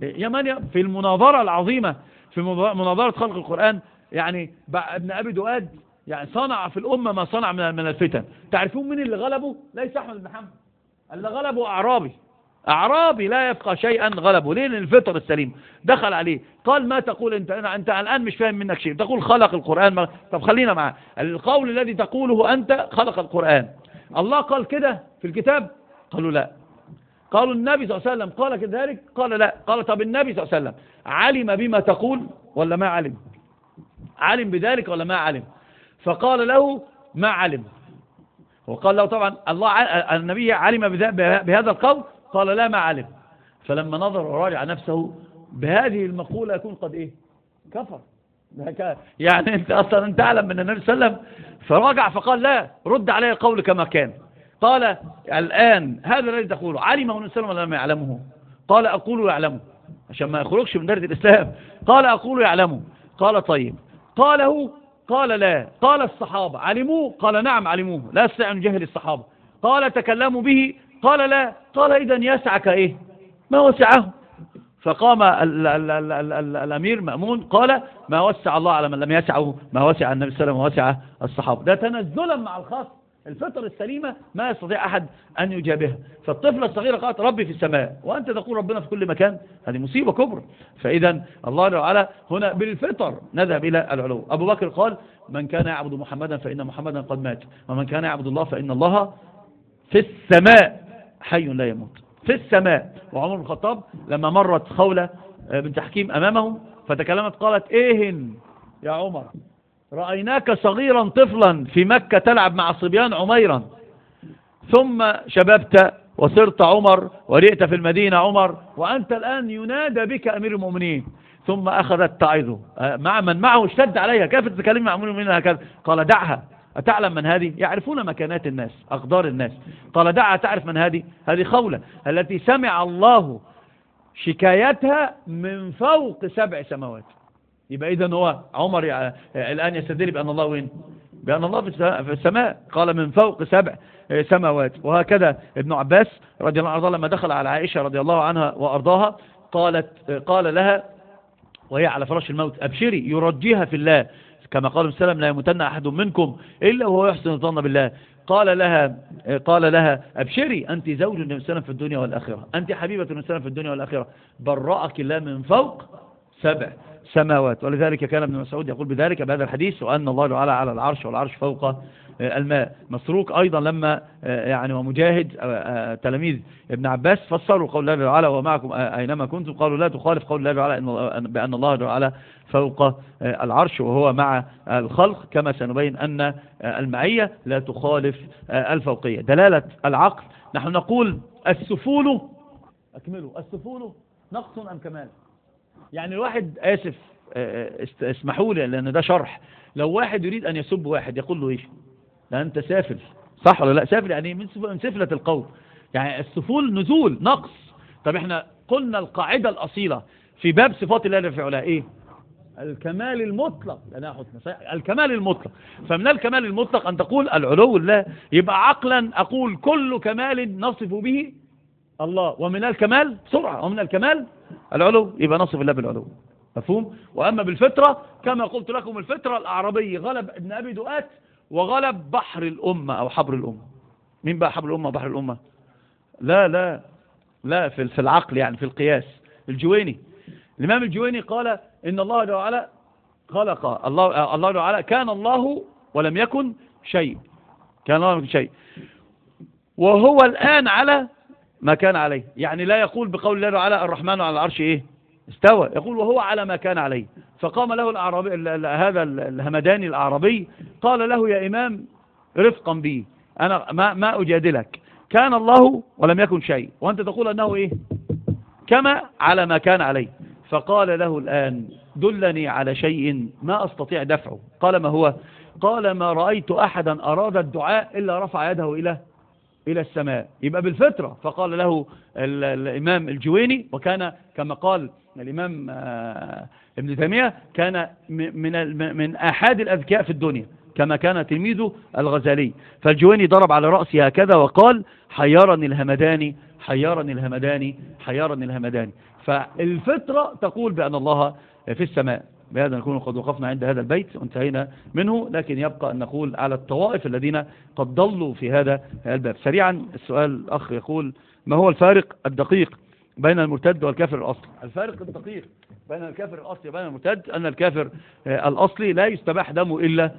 يا من في المناظرة العظيمة في مناظرة خلق القرآن يعني ابن أبي دؤاد يعني صنع في الأمة ما صنع من من الفتن. تعرفون مين اللي غلبه؟ ليس أحمد بن حنبل. اللي غلبه أعرابي. أعرابي لا يبقى شيئا غلبه. ليه؟ الفطر السليم. دخل عليه. قال ما تقول أنت أنا أنت الآن مش فاهم منك شيء. تقول خلق القرآن. طب خلينا معاه. القول الذي تقوله أنت خلق القرآن. الله قال كده في الكتاب؟ قالوا لا. قالوا النبي صلى الله عليه وسلم قال كذلك؟ قال لا. قال طب النبي صلى الله عليه وسلم علم بما تقول ولا ما علم؟ علم بذلك ولا ما علم؟ فقال له ما علم. وقال له طبعا الله النبي علم بهذا القول قال لا ما علم فلما نظر وراجع نفسه بهذه المقولة يكون قد إيه؟ كفر. يعني أنت أصلا أنت أعلم من النبي صلى الله عليه وسلم. فراجع فقال لا رد علي القول كما كان. قال الآن هذا الذي تقوله علمه النبي صلى الله عليه وسلم ولا لم يعلمه. قال أقول يعلمه عشان ما يخرجش من دائرة الإسلام. قال أقول يعلمه قال طيب. قاله قال لا. قال الصحابة علموه؟ قال نعم علموه. لا يستطيع أن يجهل الصحابة. قال تكلموا به قال لا. قال إذا يسعك إيه؟ ما وسعه؟ فقام ال ال ال ال ال الأمير مأمون قال ما وسع الله على من لم يسعه ما وسع النبي صلى الله عليه وسلم ووسع الصحابة. ده تنزلا مع الخاص الفطر السليمة ما يستطيع أحد أن يجابهها فالطفلة الصغيرة قالت ربي في السماء وأنت تقول ربنا في كل مكان هذه مصيبة كبرى. فإذا الله تعالى هنا بالفطر نذهب إلى العلو. أبو بكر قال من كان يعبد محمدا فإن محمدا قد مات ومن كان يعبد الله فإن الله في السماء. حي لا يموت. في السماء. وعمر بن الخطاب لما مرت خولة آه، بنت حكيم أمامه فتكلمت قالت إيهن يا عمر رأيناك صغيرا طفلا في مكة تلعب مع الصبيان عميرا. ثم شببت وصرت عمر ورئت في المدينة عمر وأنت الآن ينادى بك أمير المؤمنين. ثم أخذت تعظه. آه، مع من؟ معه اشتد عليها. كيف تتكلم مع أمير المؤمنين هكذا؟ قال دعها. أتعلم من هذه؟ يعرفون مكانات الناس أقدار الناس. قال دعها تعرف من هذه؟ هذه خولة التي سمع الله شكايتها من فوق سبع سماوات. يبقى إذا هو عمر الآن يستدل بأن الله وين؟ بأن الله في السماء. قال من فوق سبع سماوات. وهكذا ابن عباس رضي الله عنه لما دخل على عائشة رضي الله عنها وأرضاها قالت قال لها وهي على فراش الموت أبشري يرجيها في الله. كما قال السلام لا يموتن أحد منكم إلا وهو يحسن الظن بالله. قال لها قال لها أبشري أنت زوج النبي في الدنيا والآخرة. أنت حبيبة النبي في الدنيا والآخرة. برأك الله من فوق سبع سماوات. ولذلك كان ابن مسعود يقول بذلك بهذا الحديث وأن الله تعالى على العرش والعرش فوق الماء مسروق. أيضا لما يعني ومجاهد تلاميذ ابن عباس فسروا قول الله تعالى ومعكم أينما كنتم قالوا لا تخالف قول الله تعالى بأن الله تعالى فوق العرش وهو مع الخلق. كما سنبين أن المعية لا تخالف الفوقية. دلالة العقل. نحن نقول السفول أكملوا السفول نقص أم كمال؟ يعني الواحد آسف اسمحوا لي لأن ده شرح. لو واحد يريد أن يسب واحد يقول له إيش لا أنت سافل صح ولا لا؟ سافل يعني من سفلة القول يعني السفول نزول نقص. طب إحنا قلنا القاعدة الأصيلة في باب صفات الله في علاه إيه؟ الكمال المطلق. أنا الكمال المطلق. فمن الكمال المطلق أن تقول العلو الله. يبقى عقلا أقول كل كمال نصف به الله. ومن الكمال بسرعة. ومن الكمال العلو يبقى نصف الله بالعلو. مفهوم؟ وأما بالفطرة كما قلت لكم الفطرة الأعربية غلب ابن أبي دؤات وغلب بحر الأمة أو حبر الأمة. مين بقى حبر الأمة وبحر الأمة؟ لا لا لا في في العقل يعني في القياس. الجويني. الإمام الجويني قال إن الله تعالى خلق الله الله تعالى كان الله ولم يكن شيء. كان الله ولم يكن شيء. وهو الآن على ما كان عليه. يعني لا يقول بقول الله تعالى الرحمن على العرش إيه؟ استوى. يقول وهو على ما كان عليه. فقام له الأعرابي هذا الهمداني الأعرابي قال له يا إمام رفقا بي. أنا ما, ما أجادلك. كان الله ولم يكن شيء. وأنت تقول أنه إيه؟ كما على ما كان عليه. فقال له الآن دلني على شيء ما أستطيع دفعه. قال ما هو؟ قال ما رأيت أحدا أراد الدعاء إلا رفع يده إلى إلى السماء. يبقى بالفطرة. فقال له ال- الإمام الجويني وكان كما قال الإمام آه، ابن تيمية كان من من أحد الأذكياء في الدنيا كما كان تلميذه الغزالي. فالجويني ضرب على رأسه هكذا وقال حيرني الهمداني حيرني الهمداني حيرني الهمداني. فالفطرة تقول بأن الله في السماء. بهذا نكون قد وقفنا عند هذا البيت وانتهينا منه. لكن يبقى أن نقول على الطوائف الذين قد ضلوا في هذا الباب. سريعا السؤال الأخ يقول ما هو الفارق الدقيق بين المرتد والكافر الأصلي؟ الفارق الدقيق بين الكافر الأصلي وبين المرتد أن الكافر آه، الأصلي لا يستباح دمه إلا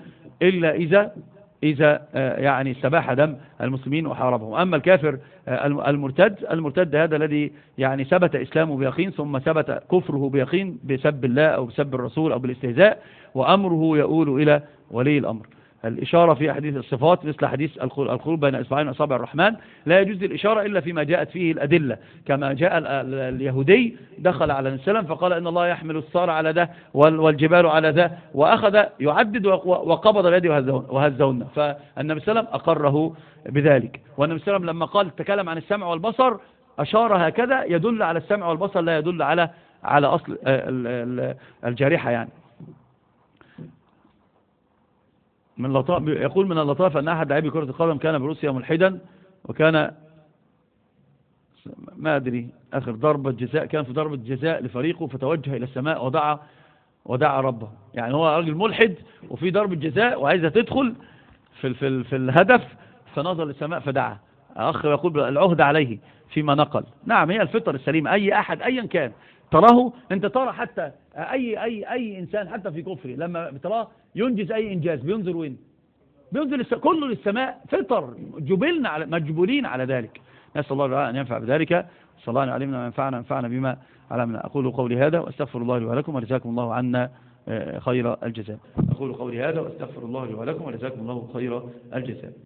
إلا إذا إذا آه، يعني استباح دم المسلمين وحاربهم. أما الكافر آه، الم- المرتد المرتد هذا الذي يعني ثبت إسلامه بيقين ثم ثبت كفره بيقين بسب الله أو بسب الرسول أو بالاستهزاء وأمره يؤول إلى ولي الأمر. الإشارة في حديث الصفات مثل حديث الخل- الخلود بين إصبعين أصابع الرحمن لا يجوز الإشارة إلا فيما جاءت فيه الأدلة. كما جاء ال- ال- اليهودي دخل على وسلم فقال إن الله يحمل الصار على ده وال- والجبال على ده وأخذ يعدد وق- وقبض بيده وهزهن- فالنبي وسلم أقره بذلك. والنبي وسلم لما قال تكلم عن السمع والبصر أشار هكذا يدل على السمع والبصر لا يدل على على أصل آه، ال- ال- الجارحة يعني. من لطائف يقول من اللطائف أن أحد لاعبي كرة القدم كان بروسيا ملحدا وكان ما أدري آخر ضربة جزاء كان في ضربة جزاء لفريقه فتوجه إلى السماء ودعا ودعا ربه. يعني هو راجل ملحد وفي ضربة جزاء وعايزة تدخل في في في الهدف فنظر للسماء فدعا. أخ يقول العهد عليه فيما نقل. نعم هي الفطر السليمة أي أحد أيا كان. تراه أنت ترى حتى أي أي أي إنسان حتى في كفره لما بتراه ينجز أي إنجاز بينظر وين؟ بينزل. كله للسماء فطر جبلنا على مجبولين على ذلك. نسأل الله أن ينفع بذلك. صلى الله عليه علمنا وينفعنا وينفعنا بما علمنا. أقول قولي هذا وأستغفر الله لي ولكم وجزاكم الله عنا آه، خير الجزاء. أقول قولي هذا وأستغفر الله لي ولكم وجزاكم الله خير الجزاء.